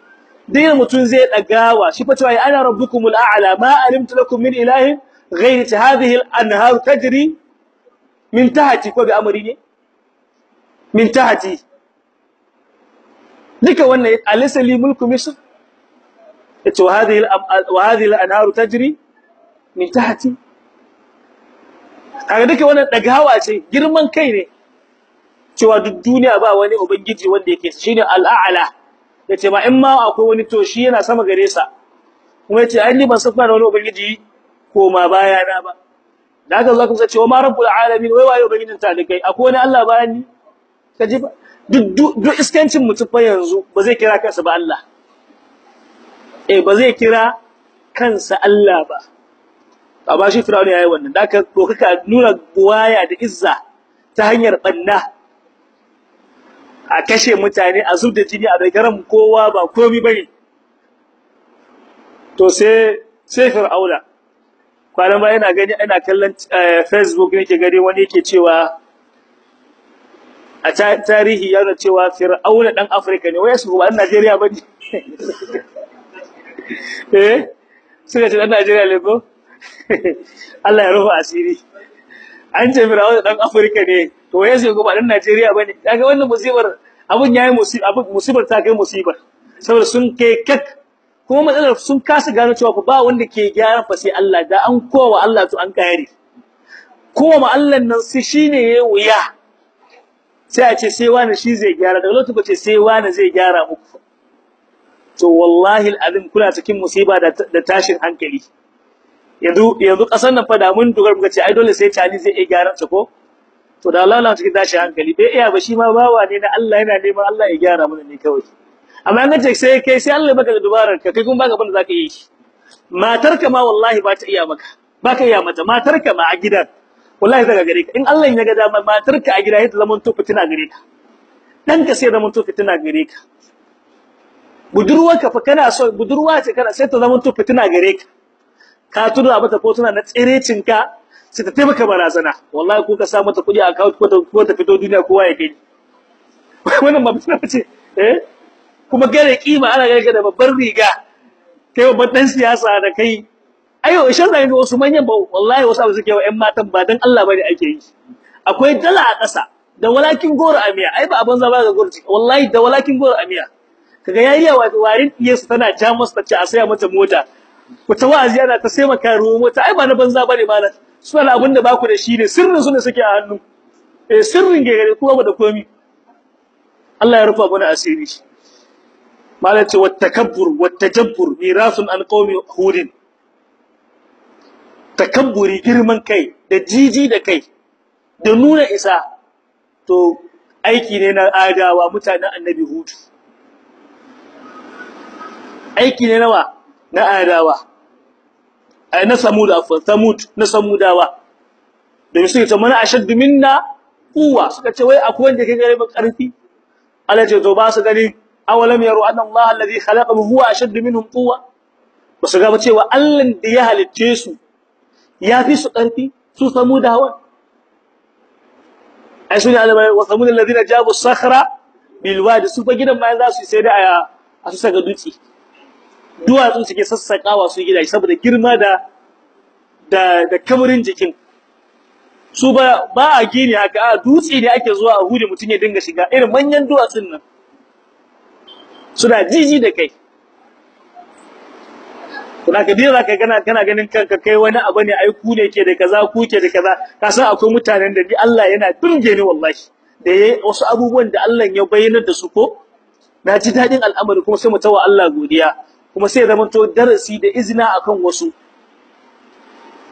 Dai mutun zai dagawa shi fa cewa ana rabbukumul a'la ma alimtu lakum min ilahin ghayri hadhihi al-anhar tajri min tahti ko bi amri ne? Min tahti. Duka wannan alaysa li mulku misr? Ya ce wa hadhihi wa hadhihi al-anharu kaga duka wannan dagawa ce girman kai ne. Cewa duk duniya ba wani ubangiji wanda yake shine al-a'la. Yace ma in ma akwai wani to shi yana sama gare sa. Kuma ya ce ai ni ban san da wani ubangiji ko ma baya na ba. Da haka kuma ce wa ma rabbul alamin wai waye ubangijin ta kai akwai wani Allah bayan kaji ba? Duk duk iskancin mutum fa yanzu ba zai kira kansa ba Allah. Eh ba zai kira kansa Allah ba. Amma shi Fir'auna yayi wannan. Da ka dokaka nuna buwaya da izza ta hanyar banna a kashe mutane a zubda jini a dagaran kowa ba komai ba ne to sai sai Fir'auna. Kwanan ba yana gani ina kallon Facebook nake gani wani yake cewa a tarihi yana cewa Fir'auna dan Afirka ne. Wai su ba Najeriya ba ne eh? Suka ce dan Najeriya ne ko? Allah ya rufa asiri. An ce Fir'auna dan Afirka ne. To wai sai ba dan Najeriya ba ne kaga wannan musibar abun yayi musibar abun musibar ta kai musibar. Saboda sun kai kak kuma matsalar sun kasa gano cewa fa ba wanda ke gyaran fa sai Allah. Da an kowa Allah to an kare. Kowa ma Allah nan sai shine yayi wuya. Sai a ce sai wani shi zai gyara. Daga lokacin ce sai wani zai gyara muku. To wallahi alazim kuna cikin musiba da, tashin hankali. Yanzu yanzu ƙasar nan fa da mun dogar muka ce ai dole sai tali zai iya gyara ta ko? To da Allah na cikin tashin hankali. Bai iya ba shi ma bawa ne na Allah yana neman Allah ya gyara mana ne kawai. Amma an ce sai kai sai Allah baka da dubarar ka kai kuma baka banda zaka yi shi. Matarka ma wallahi ba ta iya maka baka iya mata. Matarka ma a gidan wallahi daga gare ka. In Allah ya ga dama matarka a gida ita zaman to fitina gare ka. Dan ka sai zaman to fitina gare ka. Budurwarka fa kana so budurwa ce kana sai ta zaman to fitina gare ka. Ka tura mata fotuna na tsirecin ka sai ta taimaka barazana. Wallahi ko ka sa mata kuɗi a account ko ta ko ta fito duniya kowa ya gani. Wannan ba fitina ce eh? Kuma gare kima ana gare da babbar riga. Kai babban dan siyasa da kai. Ayo ishan da yanzu wasu manyan ba wallahi wasu abu suke wa ƴan matan ba dan Allah ba ne ake yi. Akwai dala a ƙasa da walakin goro a miya. Ai ba abin zaba ga gurji wallahi da walakin goro a miya. Kaga yariya wa warin yesu tana ja ta ce a saya mata mota. Wata wa'azi ana ta sai maka ruwa mota. Ai ba na banza ba ne malam. Suna abin da baku da shi ne sirrin su ne suke a hannu. Eh sirrin gare kuma da komi. Allah ya rufa mana asiri. Malam ce wat takabbur wat tajabbur mirasun an hudin. Takabburi girman kai da jiji da kai da nuna isa. To aiki ne na adawa mutanen annabi huɗu. Aiki ne nawa? Na adawa. Ay na samud afwan samud na samudawa. Da su ce mana? Ashaddu minna quwwa. Suka ce wai akwai wanda ke gare ba ƙarfi Allah ce to ba su gani. Awalam yaru anna Allah alladhi khalaqahum huwa ashaddu minhum quwwa? Ba su ga ba cewa Allah da ya halicce su ya fi su ƙarfi su samu da hawan ai su ne alamai wa samu da ladina jabu sakhra bil wadi. Su fa gidan bayan za su sai da a su saka dutse. Duwatsu suke sassakawa su gida saboda girma da da da kamarin jikin. Su ba ba a gini haka a dutse ne ake zuwa a hude mutun ya dinga shiga irin manyan duwatsun nan. Suna jiji da kai. Kuna ka dira ka gana kana ganin kanka kai wani abu ne ai ku ne ke da kaza ku ke da kaza. Ka san akwai mutanen da ni Allah yana burge ni wallahi. Da wasu abubuwan da Allah ya bayyana da su ko na ji daɗin al'amari kuma sai mu tawa Allah godiya. Kuma sai zaman to darasi da izina akan wasu.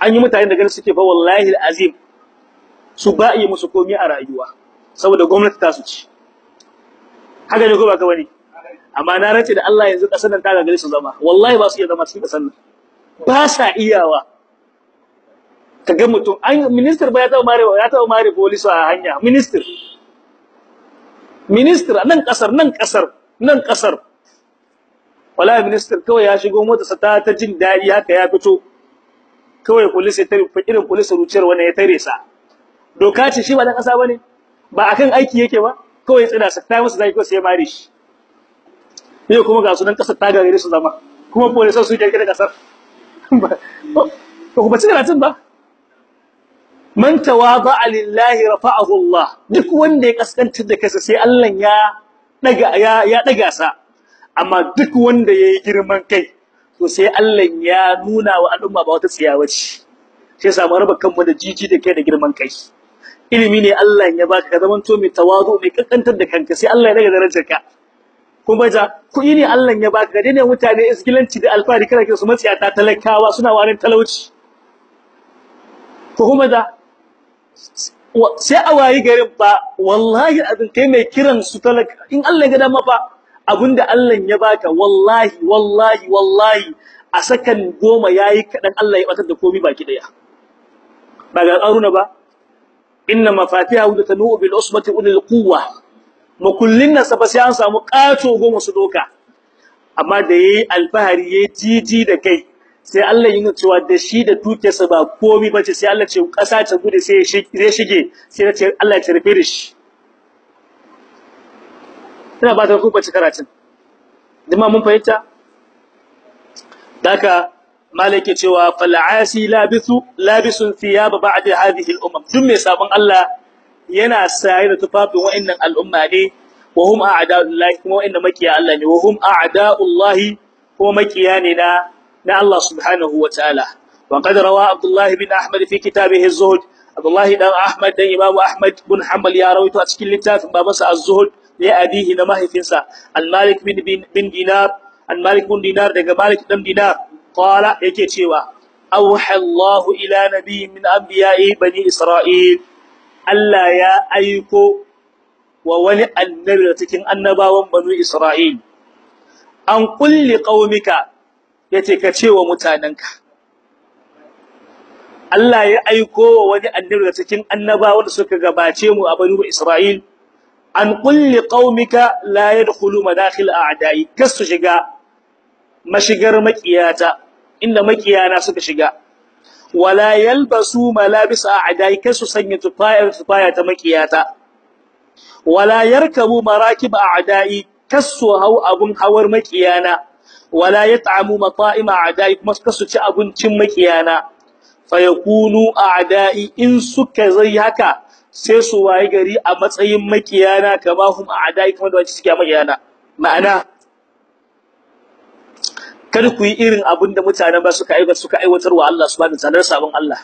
An yi mutanen da ganin suke fa wallahi alazim su ba yi musu komai a rayuwa saboda gwamnati ta su ci. Haka ne ko ba ka ba ne? Amma na race da Allah yanzu ƙasar nan ta gagare su zama. Wallahi ba su iya zama cikin ƙasar nan. Ba sa iyawa. Kaga mutum an minister ba ya taba mare ya taba mare police a hanya. Minister. Minister nan ƙasar nan ƙasar nan ƙasar wallahi minister kawai ya shigo mota sa ta ta jin daɗi haka ya fito. Kawai police ya tare irin police ruciyar wannan ya tare sa. Doka ce shi ba dan kasa ba ne ba akan aiki yake ba kawai tsira sa ta musu zai ko sai mare shi. Ne kuma ga su nan ƙasar ta gagare su zama kuma polisan su kirkira ƙasar ko kuma cikin ratin ba. Man tawada'a lillahi rafa'ahu Allah. Duk wanda ya kaskantar da kansa sai Allah ya daga ya daga sa. Amma duk wanda yayi girman kai to sai Allah ya nuna wa al'umma ba wata tsiyawa ce. Sai samu raba kanmu da jiji da kai da girman kai. Ilimi ne Allah ya baka ka zamanto mai tawadu mai kankantar da kanka sai Allah ya daga darajarka. Kuma ja kuɗi ne Allah ya baka dai ne mutane isgilanci da alfari kana kira su matsiyata talakawa suna warin talauci. Ko kuma da sai a wayi garin ba wallahi abin kai mai kiran su talaka in Allah ya ga dama fa abin da Allah ya baka wallahi wallahi wallahi a sakan goma yayi kadan Allah ya batar da komai baki ɗaya ba ga karuna ba? Inna mafatihahu latanu bil usbati ulil quwwa. Makullin nasa ba sai an samu ƙato goma su doka amma da yayi alfahari yayi jiji da kai sai Allah yin cewa da shi da dukiyarsa ba komai bace sai Allah ce ƙasa ta gude sai ya shige sai Allah ya tarfe da shi. Ina ba ta ku bace karatun. Dima mun fahimta? Daka malike cewa fal asi labisu labisun thiyab ba'da hadhihi al umam duk mai sabon Allah yana saye da tufafin wa'annan al'umma ne wa hum a'da'ullahi kuma wa'inda makiya Allah ne wa hum a'da'ullahi kuma makiya ne na na Allah subhanahu wa ta'ala. Wa qad rawa Abdullah bin Ahmad fi kitabihi az-Zuhd. Abdullah dan Ahmad dan Imam Ahmad bin Hanbal ya rawaito a cikin littafin babansa az-Zuhd. Da abihi na mahaifinsa al-Malik bin bin Dinar al-Malik bin Dinar daga Malik dan Dinar qala yake cewa awha Allah ila nabiyyin min anbiya'i bani Isra'il Allah ya aiko wa wani annabi da cikin annabawan banu Isra'il an kulli qaumika ya ce ka ce mutananka Allah ya aiko wa wani annabi da cikin annabawan da suka gabace mu a banu Isra'il an kulli qaumika la yadkhulu madakhil a'da'i. Kasu shiga mashigar makiyata inda makiyana suka shiga. Wala yalbasu malabis a'da'i kasu sanya tufayar tufaya ta makiyata wala yarkabu marakib a'da'i kasu hau abun hawar makiyana wala yat'amu mata'im a'da'i kuma kasu ci abincin makiyana fayakunu a'da'i in suka zai haka sai su waye gari a matsayin makiyana kama hum a'da'i kuma da wace suke makiyana. Ma'ana kar ku yi irin abin da mutanen ba suka aiwatar suka aiwatar wa Allah subhanahu wa ta'ala sabon Allah.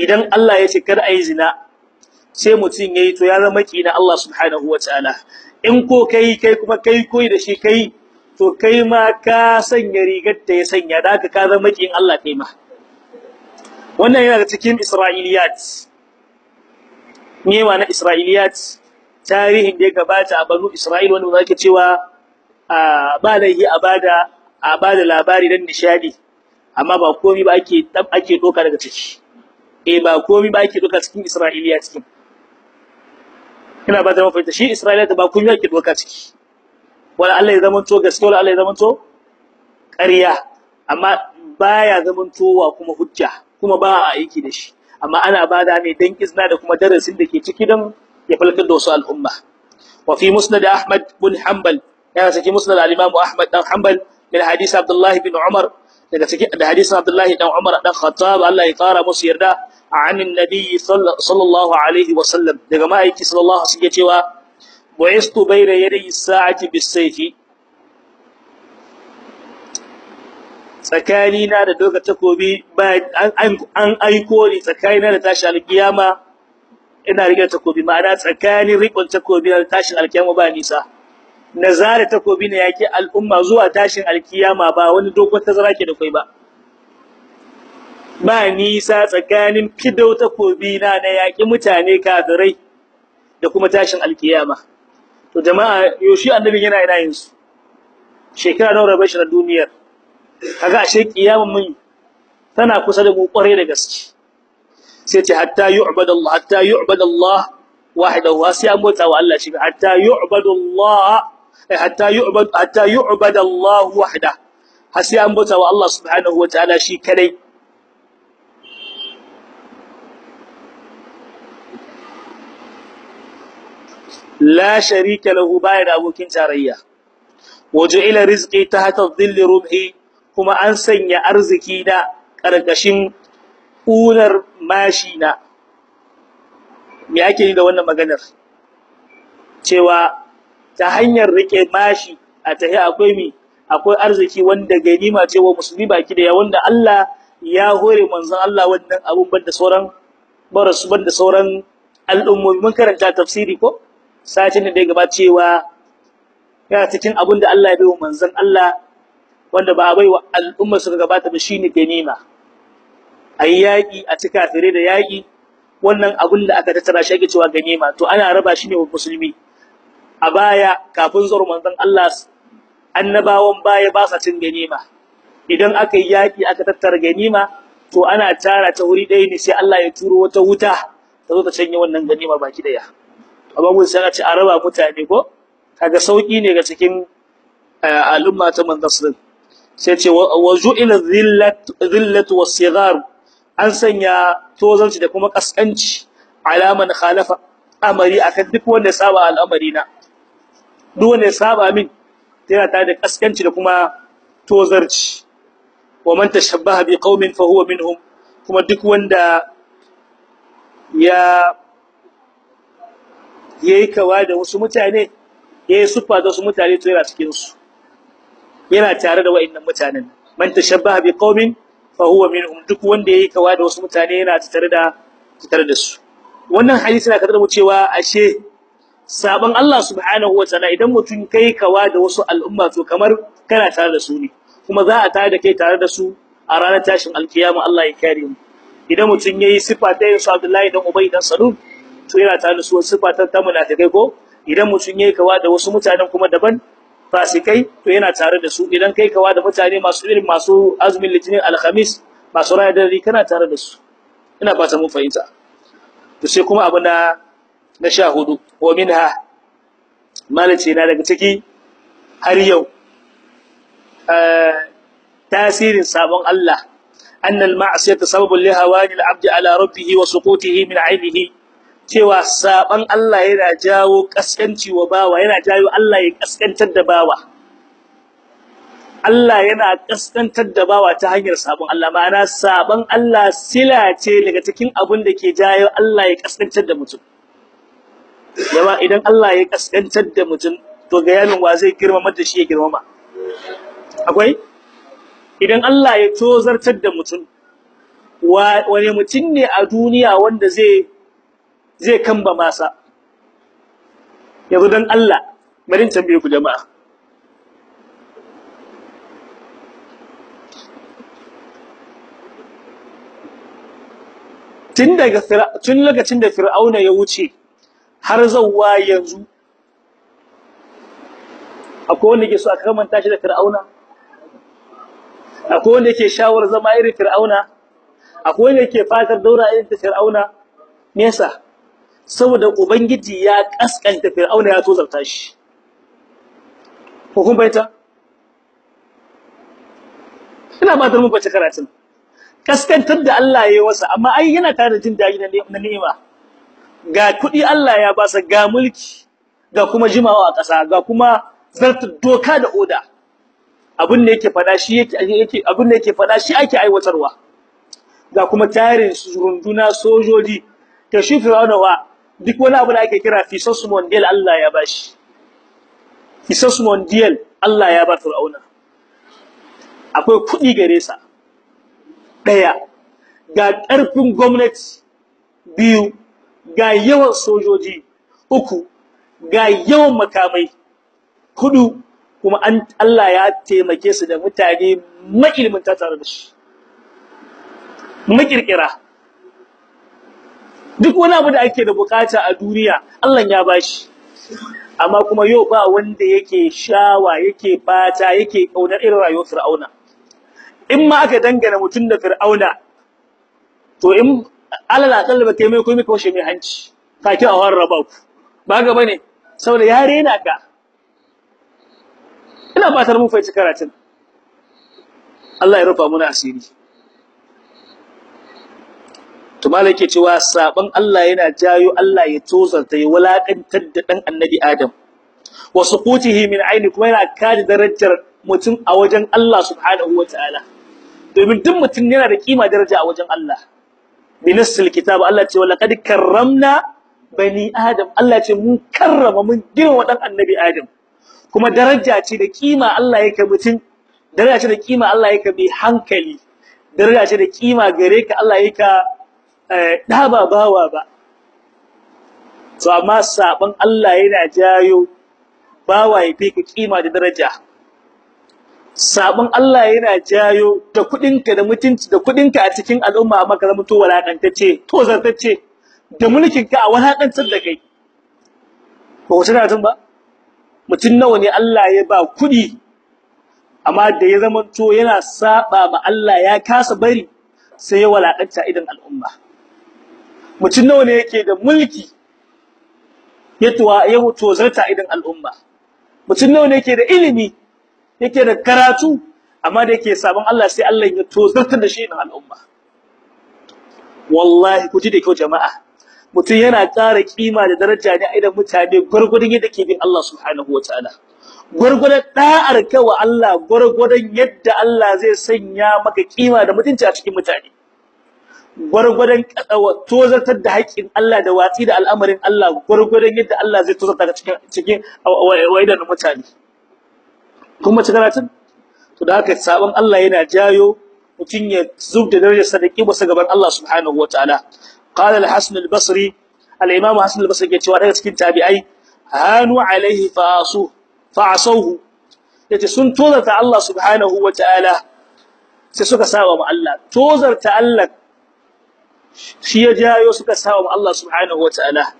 Idan Allah ya ce kar ayi zina sai mutum yayi to ya zama kina Allah subhanahu wa ta'ala. In ko kai kai kuma kai koyi da shi kai to kai ma ka sanya rigar da ya sanya da ka zama kin Allah kai ma. Wannan yana cikin Isra'iliyat. Newa na Isra'iliyat tarihin da ya gabata a banu Isra'il wanda zaka cewa ba laihi a ba da a ba da labari dan nishadi. Amma ba komai ba ake ake doka daga ciki. Eh ba komai ba ake doka cikin Isra'iliyat cikin ina ba da mafaita shi Isra'iliyat ba komai ake doka ciki. Wala Allah ya zamanto gaskiya wala Allah ya zamanto ƙarya. Amma baya zamantowa kuma hujja kuma ba a aiki da shi. Amma ana ba da ne dan izna da kuma darasin da ke ciki don ya falkar da wasu al'umma. Wa fi musnad ahmad bin hanbal yana saki musnad al-imam ahmad dan hanbal min hadisi abdullah bin umar daga cikin da hadisin abdullah dan umar dan khattab Allah ya kara musu yarda an annabi sallallahu alaihi wa sallam. Daga ma'aiki sallallahu alaihi wasallam cewa bu'istu bayna yaday as-sa'ati bis-sayfi. Tsakanina da doka takobi an aiko ni tsakanina da tashi alkiyama ina riƙe takobi. Ma'ana tsakanin rikon takobi da tashin alkiyama ba nisa. Nazare takobi ne yake al'umma zuwa tashin alkiyama ba wani dogon tazara ke da kai ba. Ba nisa tsakanin fidau takobi na na yaki mutane kafirai da kuma tashin alkiyama. To jama'a yoshi annabi yana yana yin su? Shekara nawa rabe shi na duniyar? Kaga ashe kiyamun mun tana kusa da mu kware da gaske. Sai ce hatta yu'badallah hatta yu'badallah wahdahu. Sai an bauta wa Allah shi hatta yu'badallah hatta yu'bad hatta yu'badallah wahda har sai an bauta wa Allah subhanahu wa ta'ala shi kadai. La sharika lahu baya da abokin tarayya. Waja'ila rizqi tahta dhilli rubhi kuma an sanya arziki na ƙarƙashin ƙunar mashi na. Me ake yi da wannan maganar? Cewa ta hanyar riƙe mashi a tahi akwai mi akwai arziki wanda ganima ce wa musulmi baki da wanda Allah ya hore manzon Allah wannan abun banda sauran barasu banda sauran al'ummomi. Mun karanta tafsiri ko? Satin da ya gaba cewa yana cikin abun da Allah ya bai manzon Allah wanda ba a bai wa al'umma suka gabata ba shine ganima. Ayi yaki a cika fire da yaki wannan abun da aka tattara shi ake cewa ganima. To ana raba shi ne wa musulmi. A baya kafin zuwa manzon Allah annabawan baya ba sa cin ganima. Idan aka yi yaki aka tattara ganima to ana tara ta wuri ɗaya ne sai Allah ya turo wata wuta ta zo ta canye wannan ganima baki ɗaya amma sai ce a raba mutane ko? Kaga sauƙi ne ga cikin al'umma ta manzon sai ce wa ju'ila dhillatu was-sighar an sanya tozanci da kuma kaskanci alaman khalafa amari akan duk wanda ya saba al'amari duk wanda ya saba min yana tare da kaskanci da kuma tozarci. Wa man tashabbaha bi qaumin fa huwa minhum. Kuma duk wanda ya yayi kawa da wasu mutane yayi sufa da su mutane to yana cikin su yana tare da wa'annan mutanen. Man tashabbaha bi fa huwa minhum. Duk wanda yayi kawa da wasu mutane yana tare da tare da su. Wannan hadisi na kadar mu cewa ashe saban Allah subhanahu wataala idan mutum kai kawa da wasu al'umma to kamar kana tare da su ne. Kuma za a tare da kai tare da su a ranar tashin alkiyama Allah ya kare mu. Idan mutum yayi sifa ta yin Abdullahi dan Ubay dan Salul to yana tare da su. Sifa ta munafikai ko? Idan mutum yayi kawa da wasu mutanen kuma daban fasikai to yana tare da su. Idan kai kawa da mutane masu irin masu azumin litinin alhamis masu raya dare kana tare da su. Ina fata mun fahimta. To sai kuma abu na na sha huɗu. Wa minha malace na daga ciki har yau tasirin sabon Allah. Annal ma'siyatu sababun li hawani al-'abd ala rabbih wa suqutihi min 'ainihi cewa saban Allah yana jawo kaskanci wa bawa yana jawo Allah ya kaskantar da bawa. Allah yana kaskantar da bawa ta hanyar sabon Allah. Ma'ana sabon Allah sila ce daga cikin abin da ke jawo Allah ya kaskantar da mutum. Yawa idan Allah ya kaskantar da mutum to ga yamin wa zai girmama da shi ya girmama? Akwai? Idan Allah ya tozartar da mutum wani mutum ne a duniya wanda zai zai kamba masa. Yanzu dan Allah bari tambaye ku jama'a. Tun daga tun lokacin da fir'auna ya wuce har zawwa yanzu akwai wanda ke so a kamanta shi da fir'auna? Akwai wanda ke shawar zama irin fir'auna? Akwai wanda ke fatar daura irin fir'auna? Me yasa saboda ubangiji ya kaskanta fir'auna ya tozarta shi. Ko kun baita ina ba ta mun bace karatun. Kaskantar da Allah ya yi wasa amma ai yana tare da jin daɗi na ni'ima. Ga kuɗi Allah ya ba sa ga mulki ga kuma jimawa a ƙasa ga kuma zartar doka da oda. Abin da yake fada shi yake yake abin da yake fada shi ake aiwatarwa. Ga kuma tarin runduna sojoji. To shi Fir'auna wa duk wani abu da ake kira fisas mondial Allah ya bashi. Fisas mondial Allah ya ba Fir'auna. Akwai kuɗi gare sa. Daya ga ƙarfin gwamnati. Biyu ga yawan sojoji. Uku ga yawan makamai. Hudu kuma an Allah ya taimake su da mutane mailminta tare da shi. Makirkira duk wani abu da ake da buƙata a duniya Allah ya bashi. Amma kuma yau ba wanda yake shawa yake fata yake ƙaunar irin rayuwar Fir'auna. In ma aka dangana mutun da Fir'auna to in Allah la kallaba kai mai komai kawai mai hanci ka ki a harraba ku. Ba ga ba ne saboda ya rena ka. Ina fatar mun fahimci karatun. Allah ya rufa muna asiri. To malake cewa saban Allah yana jayo Allah ya tozarta ya walakantar da dan annabi Adam. Wa suqutihi min aini kuma yana kare darajar mutum a wajen Allah subhanahu wataala domin duk mutum yana da kima daraja a wajen Allah. Binasil kitab Allah ce wala qad karramna bani adam. Allah ce mun karrama mun girma dan annabi Adam. Kuma daraja ce da kima Allah yake mutum. Daraja ce da kima Allah yake bi hankali. Daraja ce da kima gare ka Allah yake da ba bawa ba. To amma saban Allah yana jayo bawa ya fi ka kima da daraja. Saban Allah yana jayo da kudinka da mutunci da kudinka a cikin al'umma amma ka zama to walakantacce to zartacce da mulkinka a walakantar da kai. Ko wata tun ba? Mutun nawa ne Allah ya ba kuɗi amma da ya zama to yana saba ma Allah ya kasa bari sai ya walakanta idan al'umma. Mutun nawa ne yake da mulki ya tuwa ya mutu zarta idan al'umma. Mutun nawa ne yake da ilimi yake da karatu amma da yake sabon Allah sai Allah ya tozartar da shi idan al'umma. Wallahi ku ji da kyau jama'a. Mutum yana ƙara kima da daraja ne a idan mutane gurgurun yadda ke bin Allah subhanahu wataala gurgurun da'ar ka wa Allah gurgurun yadda Allah zai sanya maka kima da mutunci a cikin mutane. Gwargwadon tozartar da haƙƙin Allah da watsi da al'amarin Allah gwargwadon yadda Allah zai tozarta cikin cikin waidan mutane. Kuma ci to da haka sabon Allah yana jayo mutun ya zubda darajar sadaki ba sa gaban Allah subhanahu wataala qala al-hasan al-basri al-imam hasan al-basri ke cewa daga cikin tabi'ai hanu alaihi fa'asu fa'asuhu ya ce sun tozarta Allah subhanahu wataala sai suka sawa ma Allah. Tozarta Allah shi ya jayo suka sawa ma Allah subhanahu wataala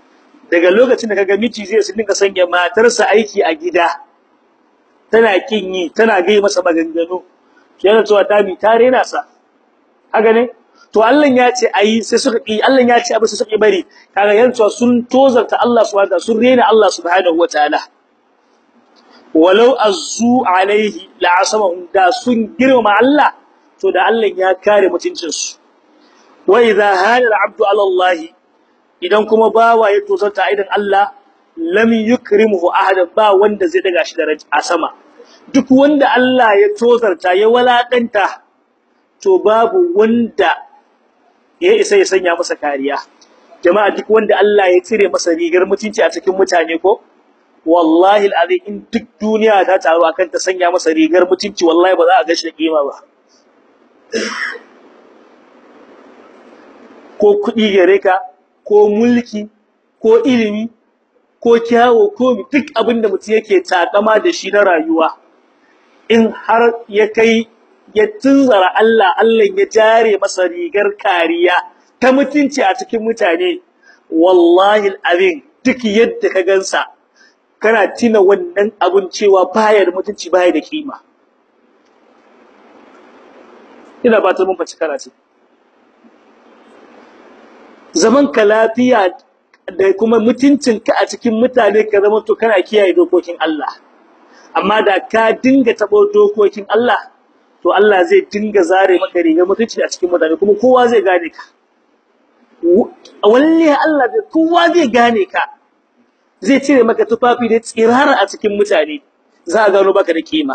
daga lokacin da kaga miji zai sun dinka sanya matarsa aiki a gida tana kin yi tana gai masa maganganu yana cewa ta bi ta rena sa. Haka ne? To Allah ya ce ayi sai suka yi Allah ya ce abu sai suka bari. Kaga yana sun tozarta Allah subhanahu wataala sun rena Allah subhanahu wataala walau azzu alaihi la'asamahum da sun girma Allah to da Allah ya kare mutuncin su wa idha hada al'abdu ala Allah idan kuma bawa ya tozarta idan Allah lam yukrimuhu ahadan ba wanda zai daga shi daraja a sama. Duk wanda Allah ya tozarta ya walakanta to babu wanda ya isa ya sanya masa kariya. Jama'a duk wanda Allah ya cire masa rigar mutunci a cikin mutane ko wallahi alazim in duk duniya ta taru akan ta sanya masa rigar mutunci wallahi ba za a ga shi da kima ba. Ko kuɗi gare ka ko mulki ko ilimi ko kyawo ko duk abin da mutum yake takama da shi na rayuwa. In har ya kai ya tunzara Allah Allah ya jare masa rigar kariya ta mutunci a cikin mutane wallahi alazim duk yadda ka gansa kana tina wannan abun cewa baya da mutunci baya da kima. Ina ba ta mun faci karatu. Zaman ka lafiya da kuma mutuncinka a cikin mutane ka zama to kana kiyaye dokokin Allah. Amma da ka dinga tabo dokokin Allah to Allah zai dinga zare maka rigar mutunci a cikin mutane kuma kowa zai gane ka. Wallahi Allah zai kowa zai gane ka. Zai cire maka tufafi da tsirara a cikin mutane. Za a gano baka da kima.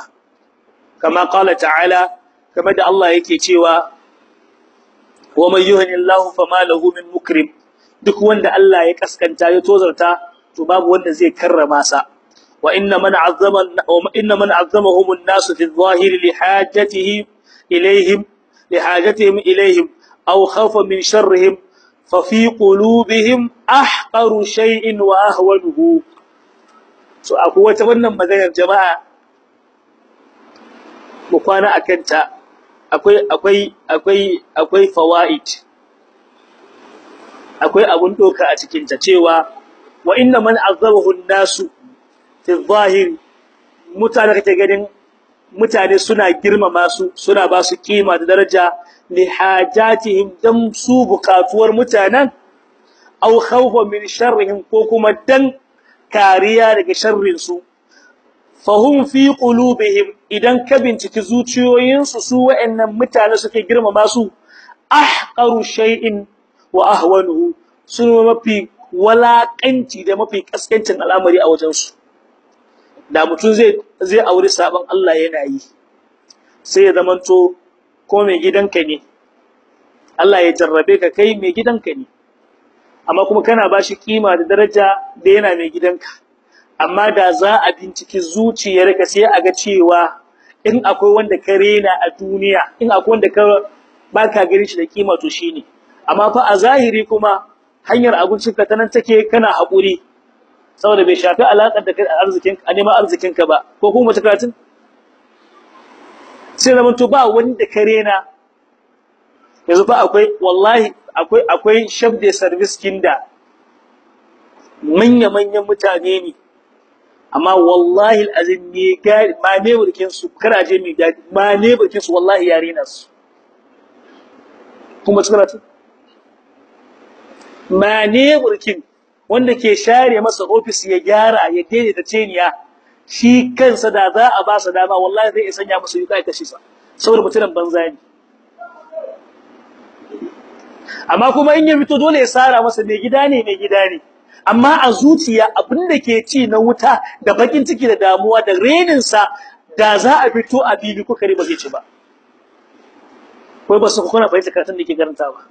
Kama qala ta'ala kamar da Allah yake cewa wa man yuhinillahu fama lahu min mukrim. Duk wanda Allah ya kaskanta ya tozarta to babu wanda zai karrama sa. Wa inna man azzama wa inna man azzamahum an-nas fi adh-dhahiri li hajatihi ilayhim li hajatihim ilayhim aw khawfa min sharrihim fa fi qulubihim ahqaru shay'in wa ahwanuhu. So akwai wata wannan maganar jama'a mu kwana akanta akwai akwai akwai akwai fawaid. Akwai abun doka a cikin ta cewa wa inna man azabahu an-nasu fi zahir. Mutane kake ganin mutane suna girmama su suna ba su kima da daraja. Li hajatihim dan su bukatuwar mutanen aw khawfa min sharrihim ko kuma dan kariya daga sharrin su fahum fi qulubihim idan ka binciki zuciyoyinsu su wa'annan mutane suke girmama su ahqaru shay'in wa ahwanuhu. Sun mafi walakanci da mafi kaskancin al'amari a wajen su da mutum zai zai aure sabon Allah yana yi sai ya zamanto ko mai gidanka ne. Allah ya jarrabe ka kai mai gidanka ne. Amma kuma kana bashi kima da daraja da yana mai gidanka. Amma da za a binciki zuciyarka sai a ga cewa in akwai wanda ka rena a duniya in akwai wanda ka baka gari shi da kima to shine amma fa a zahiri kuma hanyar abincinka ta nan take kana haƙuri. Saboda bai shafi alaƙar da arzikin a neman arzikinka ba. Ko kuma mace karatun? Sai zaman to ba wanda ka rena. Yanzu fa akwai wallahi akwai akwai service kinda manya manyan mutane ne. Amma wallahi alazim ne gari ma ne burkin su? Karaje mai gadi ma ne burkin su? Wallahi yare na kuma tsara ma ne burkin wanda ke share masa office ya gyara ya daidaita ceniya shi kansa da za a ba sa dama wallahi zai sanya masa yuka ya kashe sa. Saboda mutumin banza ne. Amma kuma in ya fito dole ya sara masa mai gida ne mai gida ne. Amma a zuciya abin da ke ci na wuta da bakin ciki da damuwa da renin sa da za a fito a bibi ko kare ba zai ci ba. Kai ba su kuna fahimta karatun da ke karanta ba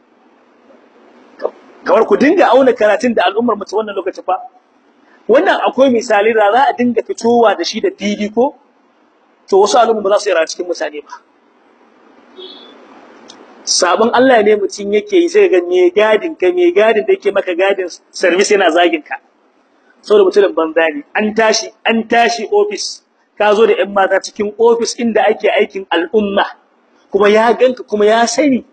kamar ku dinga auna karatun da al'ummar mu ta wannan lokaci fa. Wannan akwai misali da za a dinga fitowa da shi da fili ko? To wasu al'umma ba za su yi cikin mutane ba. Sabon Allah ne mutum yake yi sai ga me gadin ka me gadin da yake maka gadin service yana zagin ka. Saboda mutumin banza ne. An tashi an tashi office ka zo da ƴan mata cikin office inda ake aikin al'umma. Kuma ya ganka kuma ya sani.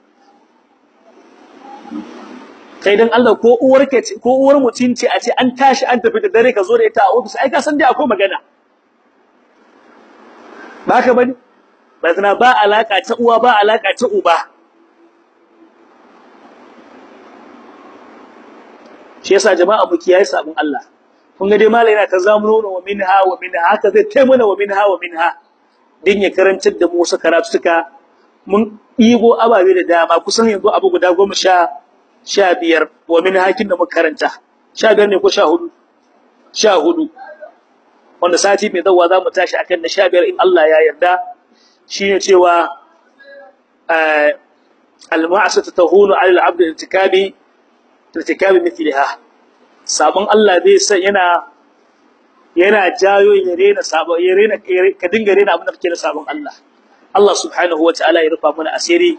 Kai dan Allah ko uwar ke ko uwar mutum ce a ce an tashi an tafi da dare ka zo da ita a office ai ka san dai akwai magana. Ba ka ba ne ba ba alaka ta uwa ba alaka ta uba. Shi yasa jama'a mu kiyaye sabon Allah. Kun ga dai malai yana ta zamuno wa minha wa minha haka zai taimana wa minha wa minha. Din ya karantar da mu wasu karatu suka mun ɗigo ababe da dama kusan yanzu abu guda goma sha sha biyar wa min hakin da muka karanta. Sha biyar ne ko sha huɗu? Sha sati mai zawa za mu tashi akan na sha biyar in Allah ya yarda. Shine cewa al-ma'asatu tahunu 'ala al-'abd irtikabi irtikabi mithliha. Sabon Allah zai san yana yana jayo ya rena sabon ya rena ka dinga rena abin da kake na sabon Allah. Allah subhanahu wa ta'ala ya rufa mana asiri.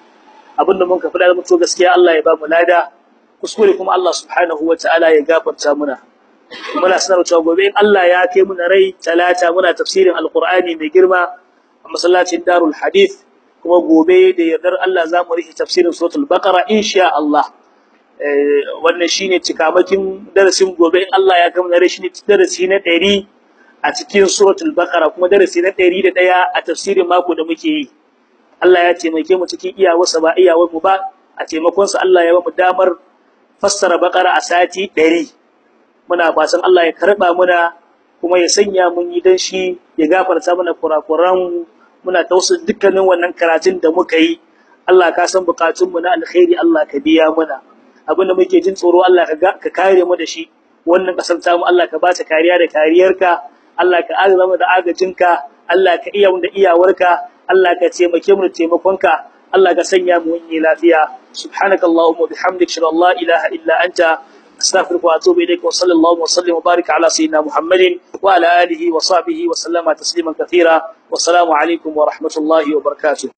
Abinda mun ka fada mutu gaskiya Allah ya ba mu lada. Kuskure kuma Allah subhanahu wa ta'ala ya gafarta muna. Muna sanar cewa gobe in Allah ya kai mu rai talata muna tafsirin alqur'ani mai girma a masallacin darul hadith. Kuma gobe da yardar Allah za mu rihi tafsirin suratul baqara insha Allah. Wannan shine cikamakin darasin gobe in Allah ya mu rai shine darasi na 100 a cikin suratul baqara kuma darasi na 101 a tafsirin mako da muke yi. Allah ya taimake mu cikin iyawarsa ba iyawar mu ba a taimakon sa Allah ya ba mu damar fassara baqara a sati 100 muna fatan Allah ya karɓa muna kuma ya sanya mun yi dan shi ya gafarta mana kurakuran muna tausa dukkanin wannan karatun da muka yi. Allah ka san bukatun mu na alkhairi Allah ka biya muna. Abin da muke jin tsoro Allah ka kare mu da shi. Wannan ƙasar ta mu Allah ka ba ta kariya da kariyarka. Allah ka azama da agajinka. Allah ka iya wanda iyawarka. Allah ka taimake mu da taimakonka. Allah ka sanya mu yi lafiya. Subhanakallahumma bihamdika shalla la ilaha illa anta. Wa atubu ilayk wa sallallahu wa sallim wa barik ala sayyidina muhammadin wa ala alihi wa sahbihi wa sallama tasliman